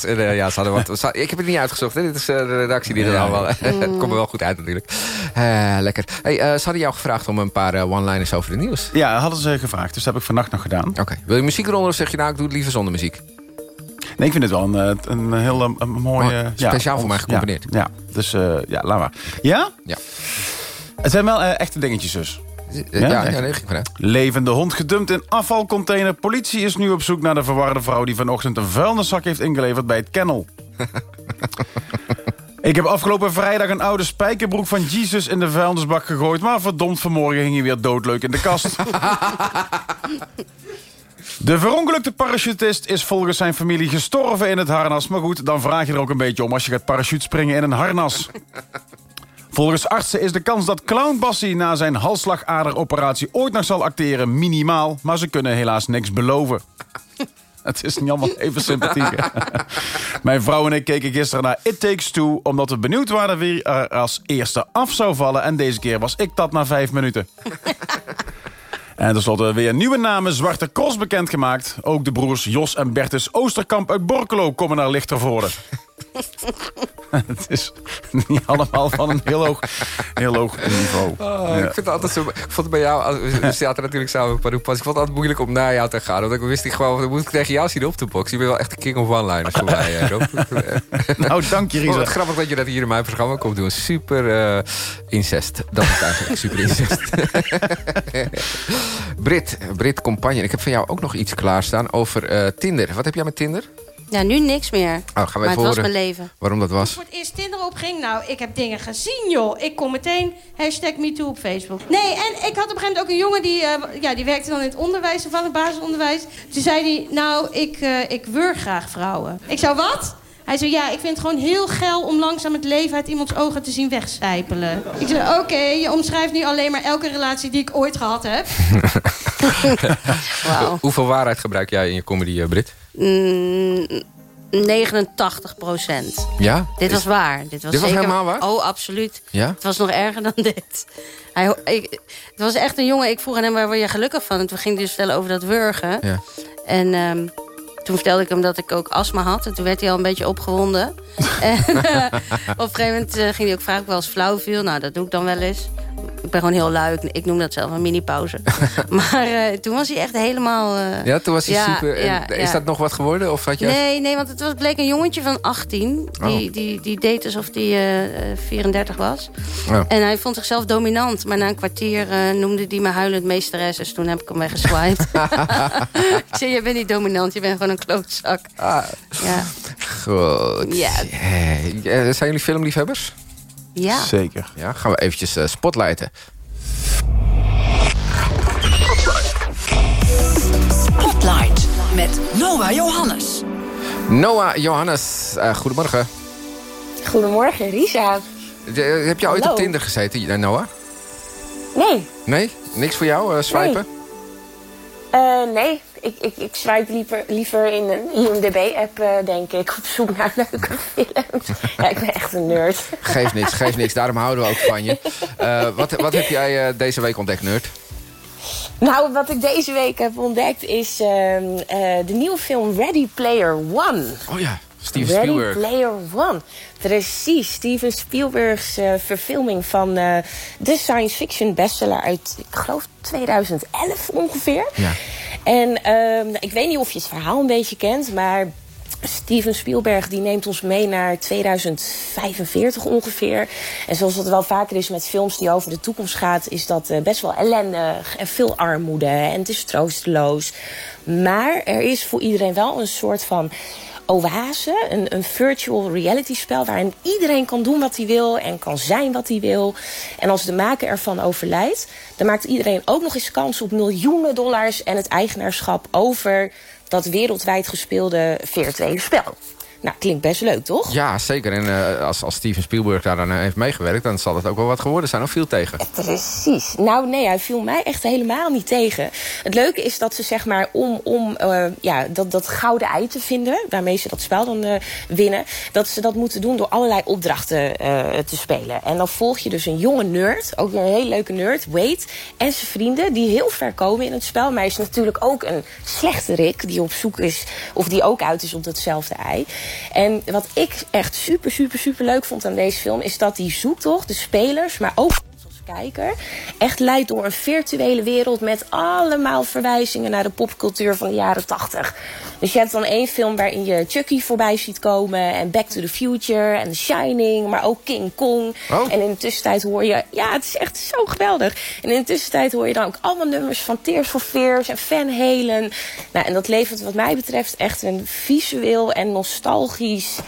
En, eh, ja, ze hadden wat, ze- ik heb het niet uitgezocht. Hè. Dit is eh, de redactie die er Ja. allemaal... het komt er wel goed uit natuurlijk. Lekker. Hey, ze hadden jou gevraagd om een paar one-liners over het nieuws. Ja, hadden ze gevraagd. Dus dat heb ik vannacht nog gedaan. Oké. Wil je muziek eronder of zeg je nou, ik doe het liever zonder muziek? Nee, ik vind het wel een, eh, een heel een mooie... Mooi. Speciaal voor mij gecomponeerd. Ja, ja. dus ja, laat maar. Ja? Ja. Het zijn wel echte dingetjes dus. Ja, ja, echt? nee, ging vanuit. Levende hond gedumpt in afvalcontainer. Politie is nu op zoek naar de verwarde vrouw... die vanochtend een vuilniszak heeft ingeleverd bij het kennel. Ik heb afgelopen vrijdag een oude spijkerbroek van Jesus in de vuilnisbak gegooid... maar verdomd vanmorgen ging hij weer doodleuk in de kast. De verongelukte parachutist is volgens zijn familie gestorven in het harnas. Maar goed, dan vraag je er ook een beetje om als je gaat parachutespringen in een harnas. Volgens artsen is de kans dat Clown Bassie na zijn halsslagaderoperatie ooit nog zal acteren minimaal. Maar ze kunnen helaas niks beloven. Het is niet allemaal even sympathiek. Mijn vrouw en ik keken gisteren naar It Takes Two... omdat we benieuwd waren wie er als eerste af zou vallen. En deze keer was ik dat na vijf minuten. En tenslotte weer nieuwe namen Zwarte Cross bekendgemaakt. Ook de broers Jos en Bertus Oosterkamp uit Borkelo komen naar Lichtervoorde. het is niet allemaal van een heel hoog, heel hoog niveau. Oh, Ja. Ik vind het altijd zo. Ik vond het bij jou. We zaten natuurlijk samen op Padoen Pas. Ik vond het altijd moeilijk om naar jou te gaan. Want ik wist ik gewoon. Dan moet ik tegen jou zien op te boksen. Je bent wel echt de king of one-liners voor mij, eh, Rob. Nou, dank je, Risa. Wat grappig dat je dat hier in mijn programma komt doen. Super eh, incest. Dat is eigenlijk super incest. Brit, Brit Compagnon. Ik heb van jou ook nog iets klaarstaan over eh, Tinder. Wat heb jij met Tinder? Ja, nu niks meer. Oh, gaan we maar even het was mijn leven. waarom dat was. voor het eerst Tinder opging. Nou, ik heb dingen gezien, joh. Ik kom meteen hashtag MeToo op Facebook. Nee, en ik had op een gegeven moment ook een jongen... die, eh, ja, die werkte dan in het onderwijs, of het basisonderwijs. Toen zei hij, nou, ik, eh ik wurg graag vrouwen. Ik zou wat? Hij zei, ja, ik vind het gewoon heel geil om langzaam het leven uit iemands ogen te zien wegcijpelen. Ik zei, oké, je omschrijft nu alleen maar elke relatie die ik ooit gehad heb. Hoeveel waarheid gebruik jij in je comedy, eh, Brit? Mm, 89 procent. Ja? Dit was waar. Dit was, Dit was zeker- helemaal waar? Oh, absoluut. Ja? Het was nog erger dan dit. Hij, ik, het was echt een jongen. Ik vroeg aan hem, waar word je gelukkig van? En toen ging hij dus vertellen over dat wurgen. Ja. En ehm, toen vertelde ik hem dat ik ook astma had. En toen werd hij al een beetje opgewonden. en eh, op een gegeven moment eh, ging hij ook ik wel eens flauw viel. Nou, dat doe ik dan wel eens. Ik ben gewoon heel lui. Ik, ik noem dat zelf een mini-pauze. maar eh, toen was hij echt helemaal... eh, Ja, toen was hij ja, super. En ja, is ja. dat nog wat geworden? Of had je... Nee, nee, want het was, bleek een jongetje van 18. Die, Oh. die, die deed alsof hij eh, eh, 34 was. Oh. En hij vond zichzelf dominant. Maar na een kwartier noemde hij me huilend meesteres. Dus toen heb ik hem weggeswiped. ik zei, je bent niet dominant, je bent gewoon een klootzak. Ah. Ja. Goed. Ja. Zijn jullie filmliefhebbers? Ja. Zeker. Ja, gaan we eventjes eh, spotlighten. Spotlight met Noah Johannes. Noah Johannes, eh, goedemorgen. Goedemorgen, Risa. Eh, heb je ooit Hallo. op Tinder gezeten, Noah? Nee, Nee? Niks voor jou, eh, swipen? eh, nee. Ik, ik, ik swipe liever, liever in een IMDb-app, eh, denk ik, op zoek naar leuke films. ja, ik ben echt een nerd. Geeft niks, geeft niks. Daarom houden we ook van je. Eh, wat, wat heb jij eh, deze week ontdekt, nerd? Nou, wat ik deze week heb ontdekt is ehm, eh, de nieuwe film Ready Player One. Oh ja, Steven Ready Spielberg. Player One. Precies, Steven Spielberg's verfilming van eh, de science fiction bestseller uit, ik geloof 2011 ongeveer. Ja. En ehm, ik weet niet of je het verhaal een beetje kent, maar Steven Spielberg die neemt ons mee naar 2045 ongeveer. En zoals het wel vaker is met films die over de toekomst gaat... is dat eh, best wel ellendig en veel armoede en het is troosteloos. Maar er is voor iedereen wel een soort van oase, een, een virtual reality spel... waarin iedereen kan doen wat hij wil en kan zijn wat hij wil. En als de maker ervan overlijdt... dan maakt iedereen ook nog eens kans op miljoenen dollars... en het eigenaarschap over dat wereldwijd gespeelde virtuele spel. Nou, klinkt best leuk, toch? Ja, zeker. En eh, als, als Steven Spielberg daar dan eh, heeft meegewerkt... dan zal het ook wel wat geworden zijn. Of viel tegen? Precies. Nou nee, hij viel mij echt helemaal niet tegen. Het leuke is dat ze zeg maar om, om eh, ja, dat, dat gouden ei te vinden... waarmee ze dat spel dan winnen... dat ze dat moeten doen door allerlei opdrachten te spelen. En dan volg je dus een jonge nerd, ook weer een hele leuke nerd, Wade... en zijn vrienden die heel ver komen in het spel. Maar hij is natuurlijk ook een slechterik die op zoek is... of die ook uit is op datzelfde ei. En wat ik echt super, super, super leuk vond aan deze film... is dat die zoektocht, de spelers, maar ook kijker... echt leidt door een virtuele wereld... met allemaal verwijzingen naar de popcultuur van de jaren 80. Dus je hebt dan één film waarin je Chucky voorbij ziet komen... en Back to the Future en The Shining, maar ook King Kong. Oh. En in de tussentijd hoor je... Ja, het is echt zo geweldig. En in de tussentijd hoor je dan ook allemaal nummers van Tears for Fears en Van Halen. Nou, en dat levert wat mij betreft echt een visueel en nostalgisch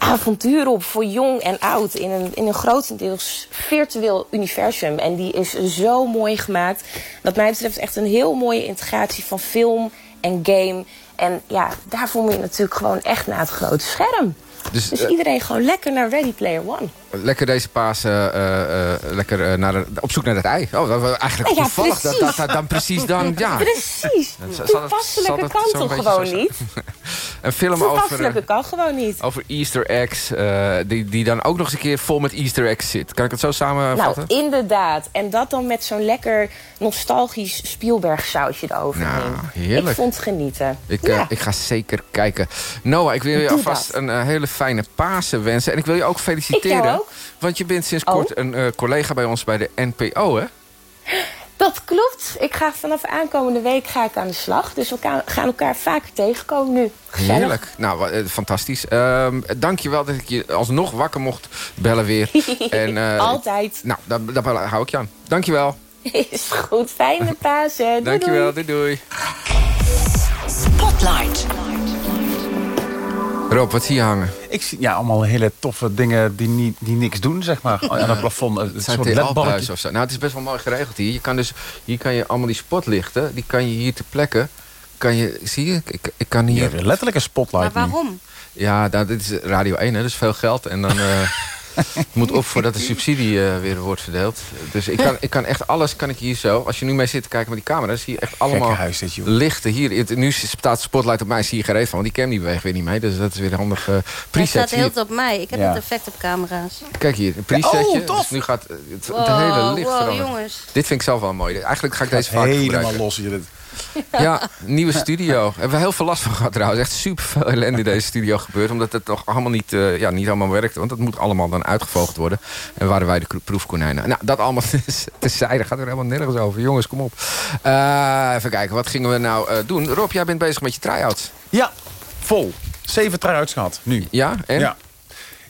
avontuur op voor jong en oud in een, in een grotendeels virtueel universum. En die is zo mooi gemaakt. Wat mij betreft echt een heel mooie integratie van film en game. En ja, daarvoor moet je natuurlijk gewoon echt naar het grote scherm. Dus, Dus eh, iedereen gewoon lekker naar Ready Player One. Lekker deze paas, eh, eh, lekker eh, naar de- op zoek naar dat ei. Oh, dat was eigenlijk Ja, toevallig dat, dat, dat dan precies dan, ja. Precies. Het- Toepasselijke zal het kan zo'n toch beetje gewoon zo niet? Een film over, Toepasselijke kan gewoon niet. over easter eggs, die, die dan ook nog eens een keer vol met easter eggs zit. Kan ik het zo samenvatten? Nou, inderdaad. En dat dan met zo'n lekker nostalgisch Spielberg sausje eroverheen. Nou, heerlijk. Ik vond het genieten. Ik, ik ga zeker kijken. Noah, ik wil je Doe alvast dat. een hele fijne Pasen wensen. En ik wil je ook feliciteren. Ook. Want je bent sinds Oh. kort een eh, collega bij ons bij de NPO, hè? Dat klopt. Ik ga vanaf aankomende week ga ik aan de slag. Dus we gaan- elkaar vaker tegenkomen nu. Gezellig. Heerlijk. Nou, eh, fantastisch. Ehm Dank je wel dat ik je alsnog wakker mocht bellen weer. En, eh, Altijd. Nou, daar, daar hou ik je aan. Dank je wel. Is goed. Fijne Pasen. Doei, Dank je wel. doei. Doei doei. Spotlight. Rob, wat zie je hangen? Ik zie ja, allemaal hele toffe dingen die, niet, die niks doen, zeg maar. Aan het plafond. Het zijn ledbalkje. of zo. Nou, het is best wel mooi geregeld hier. Je kan dus, hier kan je allemaal die spotlichten, die kan je hier ter plekke... Kan je, zie je? Ik, ik kan Je hier... hebt letterlijk een spotlight Maar nu. waarom? Ja, nou, dit is Radio 1, hè, dus veel geld. En dan eh, moet op voordat de subsidie eh, weer wordt verdeeld. Dus ik kan, ik kan echt alles kan ik hier zo. Als je nu mee zit te kijken met die camera, zie je echt allemaal lichten hier. Het- Nu staat de spotlight op mij, zie je gereed van. Want die cam die beweegt weer niet mee. Dus dat is weer een handig uh, Hij preset. staat Zie je- heel op mij. Ik heb Ja. het effect op camera's. Kijk hier, een presetje. Oh. Dus nu gaat het, het Wow, hele licht wow, veranderen. jongens. Dit vind ik zelf wel mooi. Eigenlijk ga ik deze vaak Helemaal gebruiken. los hier. Ja, nieuwe studio. Hebben we heel veel last van gehad trouwens. Echt super veel ellende in deze studio gebeurd. Omdat het toch allemaal niet, eh, ja, niet allemaal werkte. Want het moet allemaal dan uitgevoogd worden. En waren wij de proefkonijnen. Nou, dat allemaal terzijde. Gaat er helemaal nergens over. Jongens, kom op. Eh, even kijken, wat gingen we nou eh, doen? Rob, jij bent bezig met je try-outs. Ja, vol. Zeven try-outs gehad, nu. Ja, en? Ja.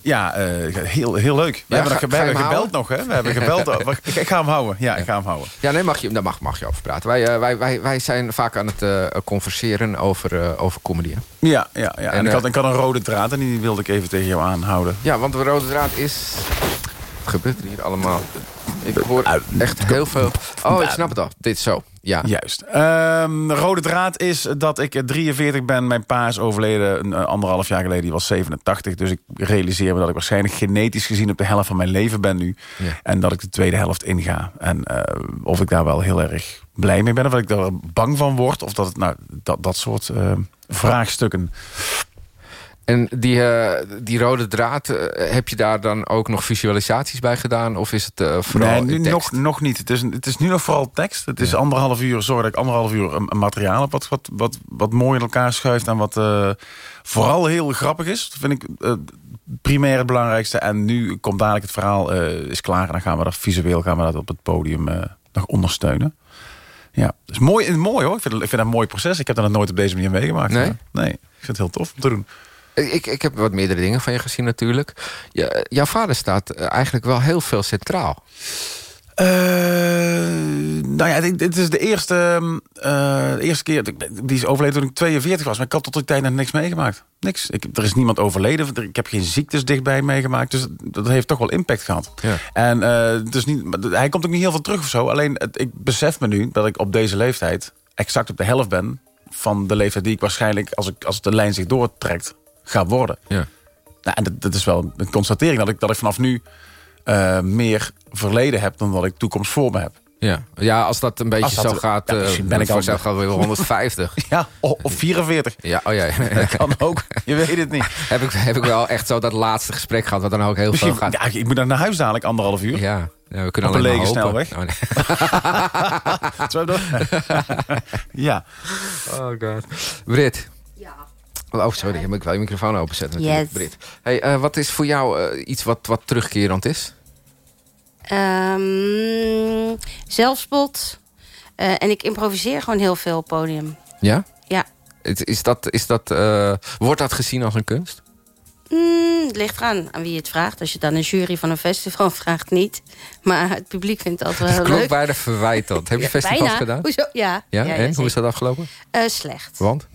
Ja, eh, heel, heel leuk. We Ja, hebben, ga- we hebben gebeld nog, hè? We hebben gebeld. Ik, ik ga hem houden. Ja, ik ga hem houden. Ja, nee, mag je, daar mag, mag je over praten. Wij, eh, wij, wij, wij zijn vaak aan het eh, converseren over, over comedy. hè. Ja, ja, ja. En, En, ik, had, ik had een rode draad en die wilde ik even tegen jou aanhouden. Ja, want de rode draad is... Wat gebeurt er hier allemaal? Ik hoor echt heel veel... Oh, ik snap het al. Dit zo. Ja. Juist. Ehm, de rode draad is dat ik eh, 43 ben. Mijn pa is overleden een, eh, anderhalf jaar geleden. Die was 87. Dus ik realiseer me dat ik waarschijnlijk genetisch gezien... op de helft van mijn leven ben nu. Ja. En dat ik de tweede helft inga. En eh, of ik daar wel heel erg blij mee ben. Of dat ik daar bang van word. Of dat het, nou, dat, dat soort eh, vraagstukken. En die, eh, die rode draad, eh, heb je daar dan ook nog visualisaties bij gedaan? Of is het eh, vooral nee, nu in tekst? nog, nog niet. Het is, het is nu nog vooral tekst. Het is anderhalf uur, zorg dat ik anderhalf uur een, een materiaal heb... Wat, wat, wat, wat mooi in elkaar schuift en wat vooral heel grappig is. Dat vind ik primair het belangrijkste. En nu komt dadelijk het verhaal, is klaar... en dan gaan we dat visueel gaan we dat op het podium nog ondersteunen. Ja, dat is mooi, mooi hoor. Ik vind, ik vind dat een mooi proces. Ik heb dat nog nooit op deze manier meegemaakt. Nee? Nee, ik vind het heel tof om te doen. Ik, ik heb wat meerdere dingen van je gezien natuurlijk. Ja, jouw vader staat eh, eigenlijk wel heel veel centraal. Eh, nou ja, dit, dit is de eerste, ehm, eh, de eerste keer. Die is overleden toen ik 42 was. Maar ik had tot die tijd nog niks meegemaakt. Niks. Ik, er is niemand overleden. Er- Ik heb geen ziektes dichtbij meegemaakt. Dus dat heeft toch wel impact gehad. Ja. En eh, dus niet, hij komt ook niet heel veel terug of zo. Alleen het, ik besef me nu dat ik op deze leeftijd exact op de helft ben van de leeftijd die ik waarschijnlijk, als, ik, als de lijn zich doortrekt, ga worden. Ja. Nou, en dat, dat is wel een constatering dat ik, dat ik vanaf nu eh, meer verleden heb dan dat ik toekomst voor me heb. Ja, ja als dat een beetje Als dat- zo gaat, ja, eh, ben ik voor al- zelf gaat weer 150. Ja, of, of 44. Ja, oh ja. Dat kan ook. Je weet het niet. heb, ik, heb ik wel echt zo dat laatste gesprek gehad, wat dan ook heel Misschien, veel gaat. ja, ik moet dan naar huis dadelijk, anderhalf uur. Ja, ja we kunnen Op een alleen lege maar hopen. snelweg. Oh, nee. Ja. Oh god. Brit. Ja. Oh, sorry, moet ik wel je microfoon openzetten natuurlijk. Yes. Brit. Hey, eh, wat is voor jou eh, iets wat, wat terugkerend is? Ehm, zelfspot. Eh, en ik improviseer gewoon heel veel op podium. Ja? Ja. Is dat, is dat, wordt dat gezien als een kunst? Mm, het ligt eraan aan wie je het vraagt. Als je het aan een jury van een festival vraagt, niet. Maar het publiek vindt altijd wel Het heel leuk. bijna verwijtend. Heb je Ja, festivals bijna. gedaan? Hoezo? Ja. Ja, ja, en? Hoe is dat afgelopen? Slecht. Want?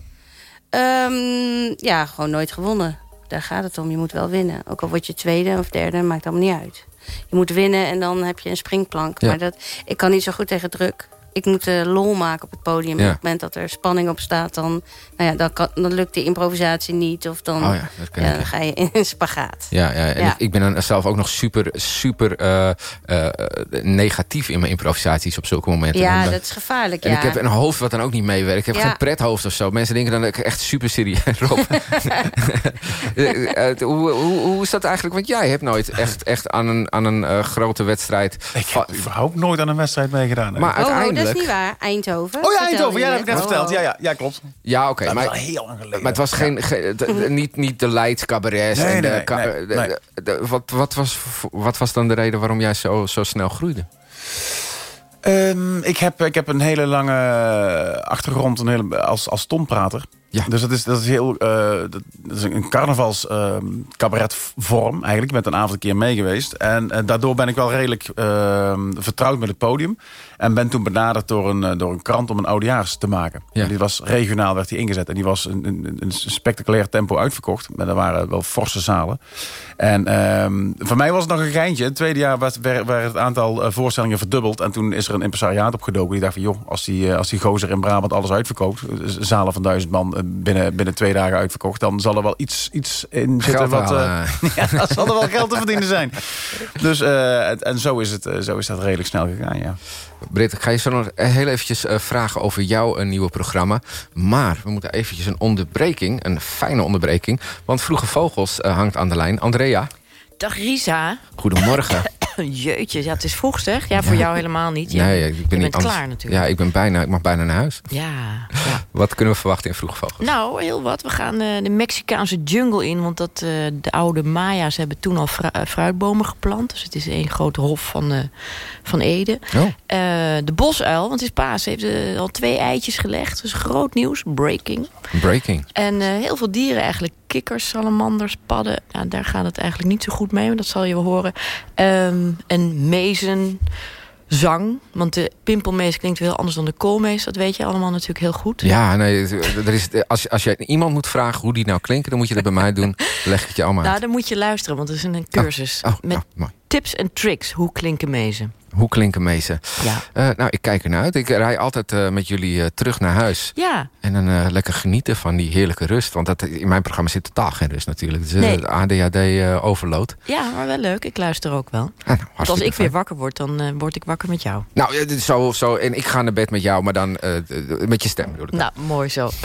Ehm, ja, gewoon nooit gewonnen. Daar gaat het om. Je moet wel winnen. Ook al word je tweede of derde, maakt allemaal niet uit. Je moet winnen en dan heb je een springplank. Ja. Maar dat, ik kan niet zo goed tegen druk. Ik moet lol maken op het podium. Ja. Op het moment dat er spanning op staat, dan, nou ja, dan, kan, dan lukt de improvisatie niet. Of dan, Oh ja, dat ken ja, ik, dan ja. ga je in een spagaat. Ja, ja en Ja. Ik, ik ben dan zelf ook nog super, super eh, eh, negatief in mijn improvisaties op zulke momenten. Ja, En, eh, dat is gevaarlijk. En ja. ik heb een hoofd wat dan ook niet meewerkt. Ik heb Ja. geen prethoofd of zo. Mensen denken dan dat ik echt super serieus Rob. Hoe, hoe, hoe is dat eigenlijk? Want jij hebt nooit echt, echt aan een, aan een grote wedstrijd... Ik heb überhaupt nooit aan een wedstrijd meegedaan. Maar Oh, oh, dat is niet waar. Eindhoven. Oh ja, Eindhoven. Ja, dat heb ik net verteld. Ja, ja, ja klopt. Ja, oké. Maar, wel heel lang geleden. maar het was geen, ge- de- de- niet, niet de Leids cabaret. Nee, en de wat, wat, was, wat was dan de reden waarom jij zo, zo snel groeide? Ehm, ik, heb, ik heb een hele lange achtergrond een hele, als, als stomprater. Ja. Dus dat is, dat is heel. eh, dat, is een carnavals cabaretvorm eigenlijk. Ik ben een avond een keer mee geweest. En eh, daardoor ben ik wel redelijk ehm, vertrouwd met het podium. En ben toen benaderd door een, eh, door een krant om een oudejaars te maken. Ja. En die was regionaal werd die ingezet. En die was een, een, een spectaculair tempo uitverkocht. Maar er waren wel forse zalen. En ehm, voor mij was het nog een geintje. In het tweede jaar werd, het aantal voorstellingen verdubbeld. En toen is er een impresariaat opgedoken. Die dacht van, joh, als die, als die gozer in Brabant alles uitverkoopt... zalen van duizend man binnen, binnen twee dagen uitverkocht... dan zal er wel iets, iets in zitten wat... eh, ja, dan zal er wel geld te verdienen zijn. Dus, eh, en, en zo, is het, eh, zo is dat redelijk snel gegaan, ja. Britt, ik ga je zo nog heel eventjes vragen over jouw nieuwe programma. Maar we moeten eventjes een onderbreking, een fijne onderbreking. Want Vroege Vogels hangt aan de lijn. Andrea, Dag Risa. goedemorgen. Jeutje, ja, het is vroeg zeg. Ja, voor Ja. jou helemaal niet. Ja, nee, ik ben je niet anders- klaar natuurlijk. Ja, ik, ben bijna, ik mag bijna naar huis. Ja, Wat kunnen we verwachten in Vroege Vogels? Nou, heel wat. We gaan eh, de Mexicaanse jungle in. Want dat, eh, de oude Maya's hebben toen al eh, fruitbomen geplant. Dus het is één groot hof van, eh, van Ede. Oh. De bosuil, want het is paas, heeft al twee eitjes gelegd. Dus groot nieuws, breaking. Breaking. En heel veel dieren eigenlijk. Kikkers, salamanders, padden. Nou, daar gaat het eigenlijk niet zo goed mee. Maar dat zal je wel horen. En mezen, zang. Want de pimpelmees klinkt heel anders dan de koolmees. Dat weet je allemaal natuurlijk heel goed. Ja, nee, er is, als, als je iemand moet vragen hoe die nou klinken... dan moet je dat bij mij doen. Dan leg ik het je allemaal uit. Nou, dan moet je luisteren, want het is een cursus. oh, met mooi. Tips en tricks. Hoe klinken mezen? Hoe klinken mezen? Ja. Eh, nou, ik kijk ernaar uit. Ik rij altijd eh, met jullie eh, terug naar huis. Ja, En dan lekker genieten van die heerlijke rust. Want dat, in mijn programma zit totaal geen rust natuurlijk. Is Nee. ADHD overload. ja, maar wel leuk. Ik luister ook wel. Ah, nou, Want als ik fijn. weer wakker word, dan word ik wakker met jou. Nou, ja, dit is zo, zo. En ik ga naar bed met jou, maar dan met je stem. bedoel ik. Nou, mooi zo.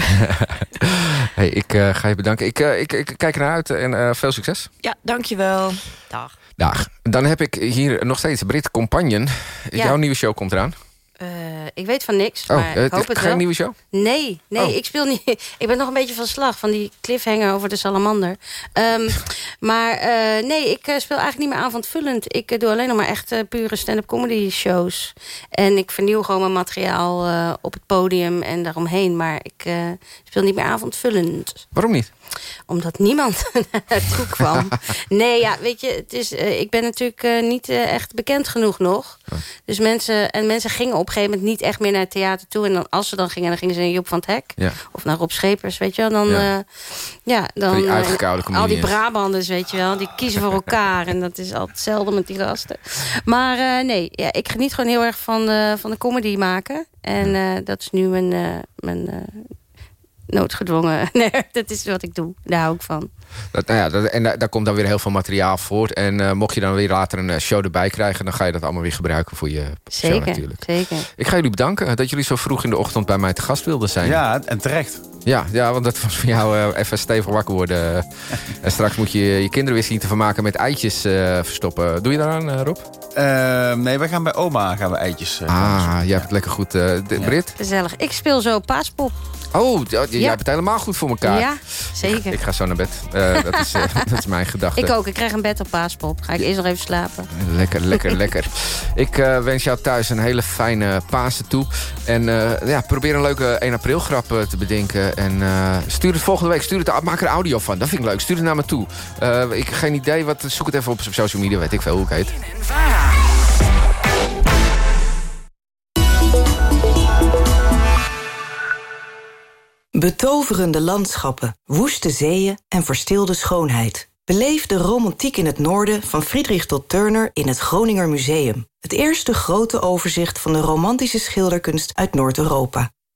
Hey, ik ga je bedanken. Ik, ik, ik kijk ernaar uit en veel succes. Ja, dankjewel. Dag. Dag. Dan heb ik hier nog steeds Brit Compagnon. Ja. Jouw nieuwe show komt eraan. Eh, ik weet van niks, Oh, maar ik hoop het geen wel. nieuwe show? Nee, nee, Oh. ik speel niet. Ik ben nog een beetje van slag van die cliffhanger over de salamander. Ehm, maar eh, nee, ik eh, speel eigenlijk niet meer avondvullend. Ik doe alleen nog maar echt pure stand-up comedy shows. En ik vernieuw gewoon mijn materiaal op het podium en daaromheen. Maar ik speel niet meer avondvullend. Waarom niet? Omdat niemand naartoe kwam. nee, ja, weet je, het is, ik ben natuurlijk niet echt bekend genoeg nog. Dus mensen, en mensen gingen op een gegeven moment niet echt meer naar het theater toe. En dan, als ze dan gingen, dan gingen ze naar Joep van het Hek. Ja. Of naar Rob Schepers, weet je wel. Dan, Ja. ja. ja, dan die eh, al die. Brabanders, weet je wel. Die kiezen voor elkaar. en dat is altijd hetzelfde met die gasten. Maar eh, nee, ja, ik geniet gewoon heel erg van de, van de comedy maken. En eh, dat is nu mijn, eh, mijn eh, noodgedwongen... nee, dat is wat ik doe. Daar hou ik van. Dat, nou ja, dat, en daar, daar komt dan weer heel veel materiaal voort. En eh, mocht je dan weer later een eh, show erbij krijgen... dan ga je dat allemaal weer gebruiken voor je show Zeker, natuurlijk. zeker. Ik ga jullie bedanken dat jullie zo vroeg in de ochtend bij mij te gast wilden zijn. Ja, en terecht. Ja, ja want dat was voor jou eh, even stevig wakker worden. en straks moet je je kinderen weer zien te vermaken met eitjes eh, verstoppen. Doe je daaraan, eh, Rob? Nee, wij gaan bij oma gaan we eitjes. Ah, jij hebt het lekker goed. eh Brit? Gezellig. Ik speel zo paaspop. Oh, ja, jij Ja. hebt het helemaal goed voor elkaar. Ja, zeker. Ik ga zo naar bed. Eh, dat, is, eh, dat is mijn gedachte. Ik ook. Ik krijg een bed op paaspop. Ga ik eerst nog even slapen. Lekker, lekker, lekker. Ik eh, wens jou thuis een hele fijne Pasen toe. En eh, ja, probeer een leuke 1 april grap te bedenken. En eh, stuur het volgende week. Stuur het, maak er audio van. Dat vind ik leuk. Stuur het naar me toe. Eh, ik heb geen idee. Wat, zoek het even op op social media. Weet ik veel hoe ik heet. Betoverende landschappen, woeste zeeën en verstilde schoonheid. Beleef de romantiek in het noorden van Friedrich tot Turner in het Groninger Museum. Het eerste grote overzicht van de romantische schilderkunst uit Noord-Europa.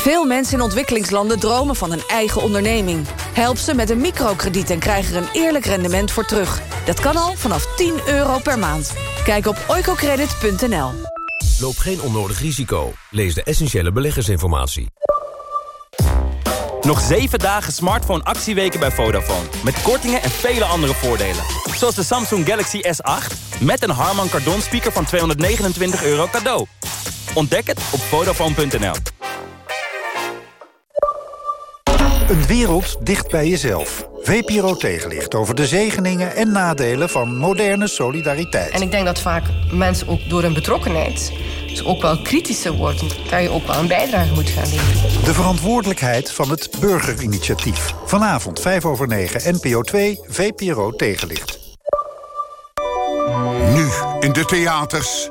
Veel mensen in ontwikkelingslanden dromen van een eigen onderneming. Help ze met een microkrediet en krijg er een eerlijk rendement voor terug. Dat kan al vanaf 10 euro per maand. Kijk op oicocredit.nl. Loop geen onnodig risico. Lees de essentiële beleggersinformatie. Nog 7 dagen smartphone actieweken bij Vodafone. Met kortingen en vele andere voordelen. Zoals de Samsung Galaxy S8 met een Harman Kardon speaker van 229 euro cadeau. Ontdek het op Vodafone.nl. Een wereld dicht bij jezelf. VPRO tegenlicht over de zegeningen en nadelen van moderne solidariteit. En ik denk dat vaak mensen ook door hun betrokkenheid... dus ook wel kritischer worden. Dat je ook wel een bijdrage moet gaan leveren. De verantwoordelijkheid van het burgerinitiatief. Vanavond 5 over 9, NPO 2, VPRO tegenlicht. Nu in de theaters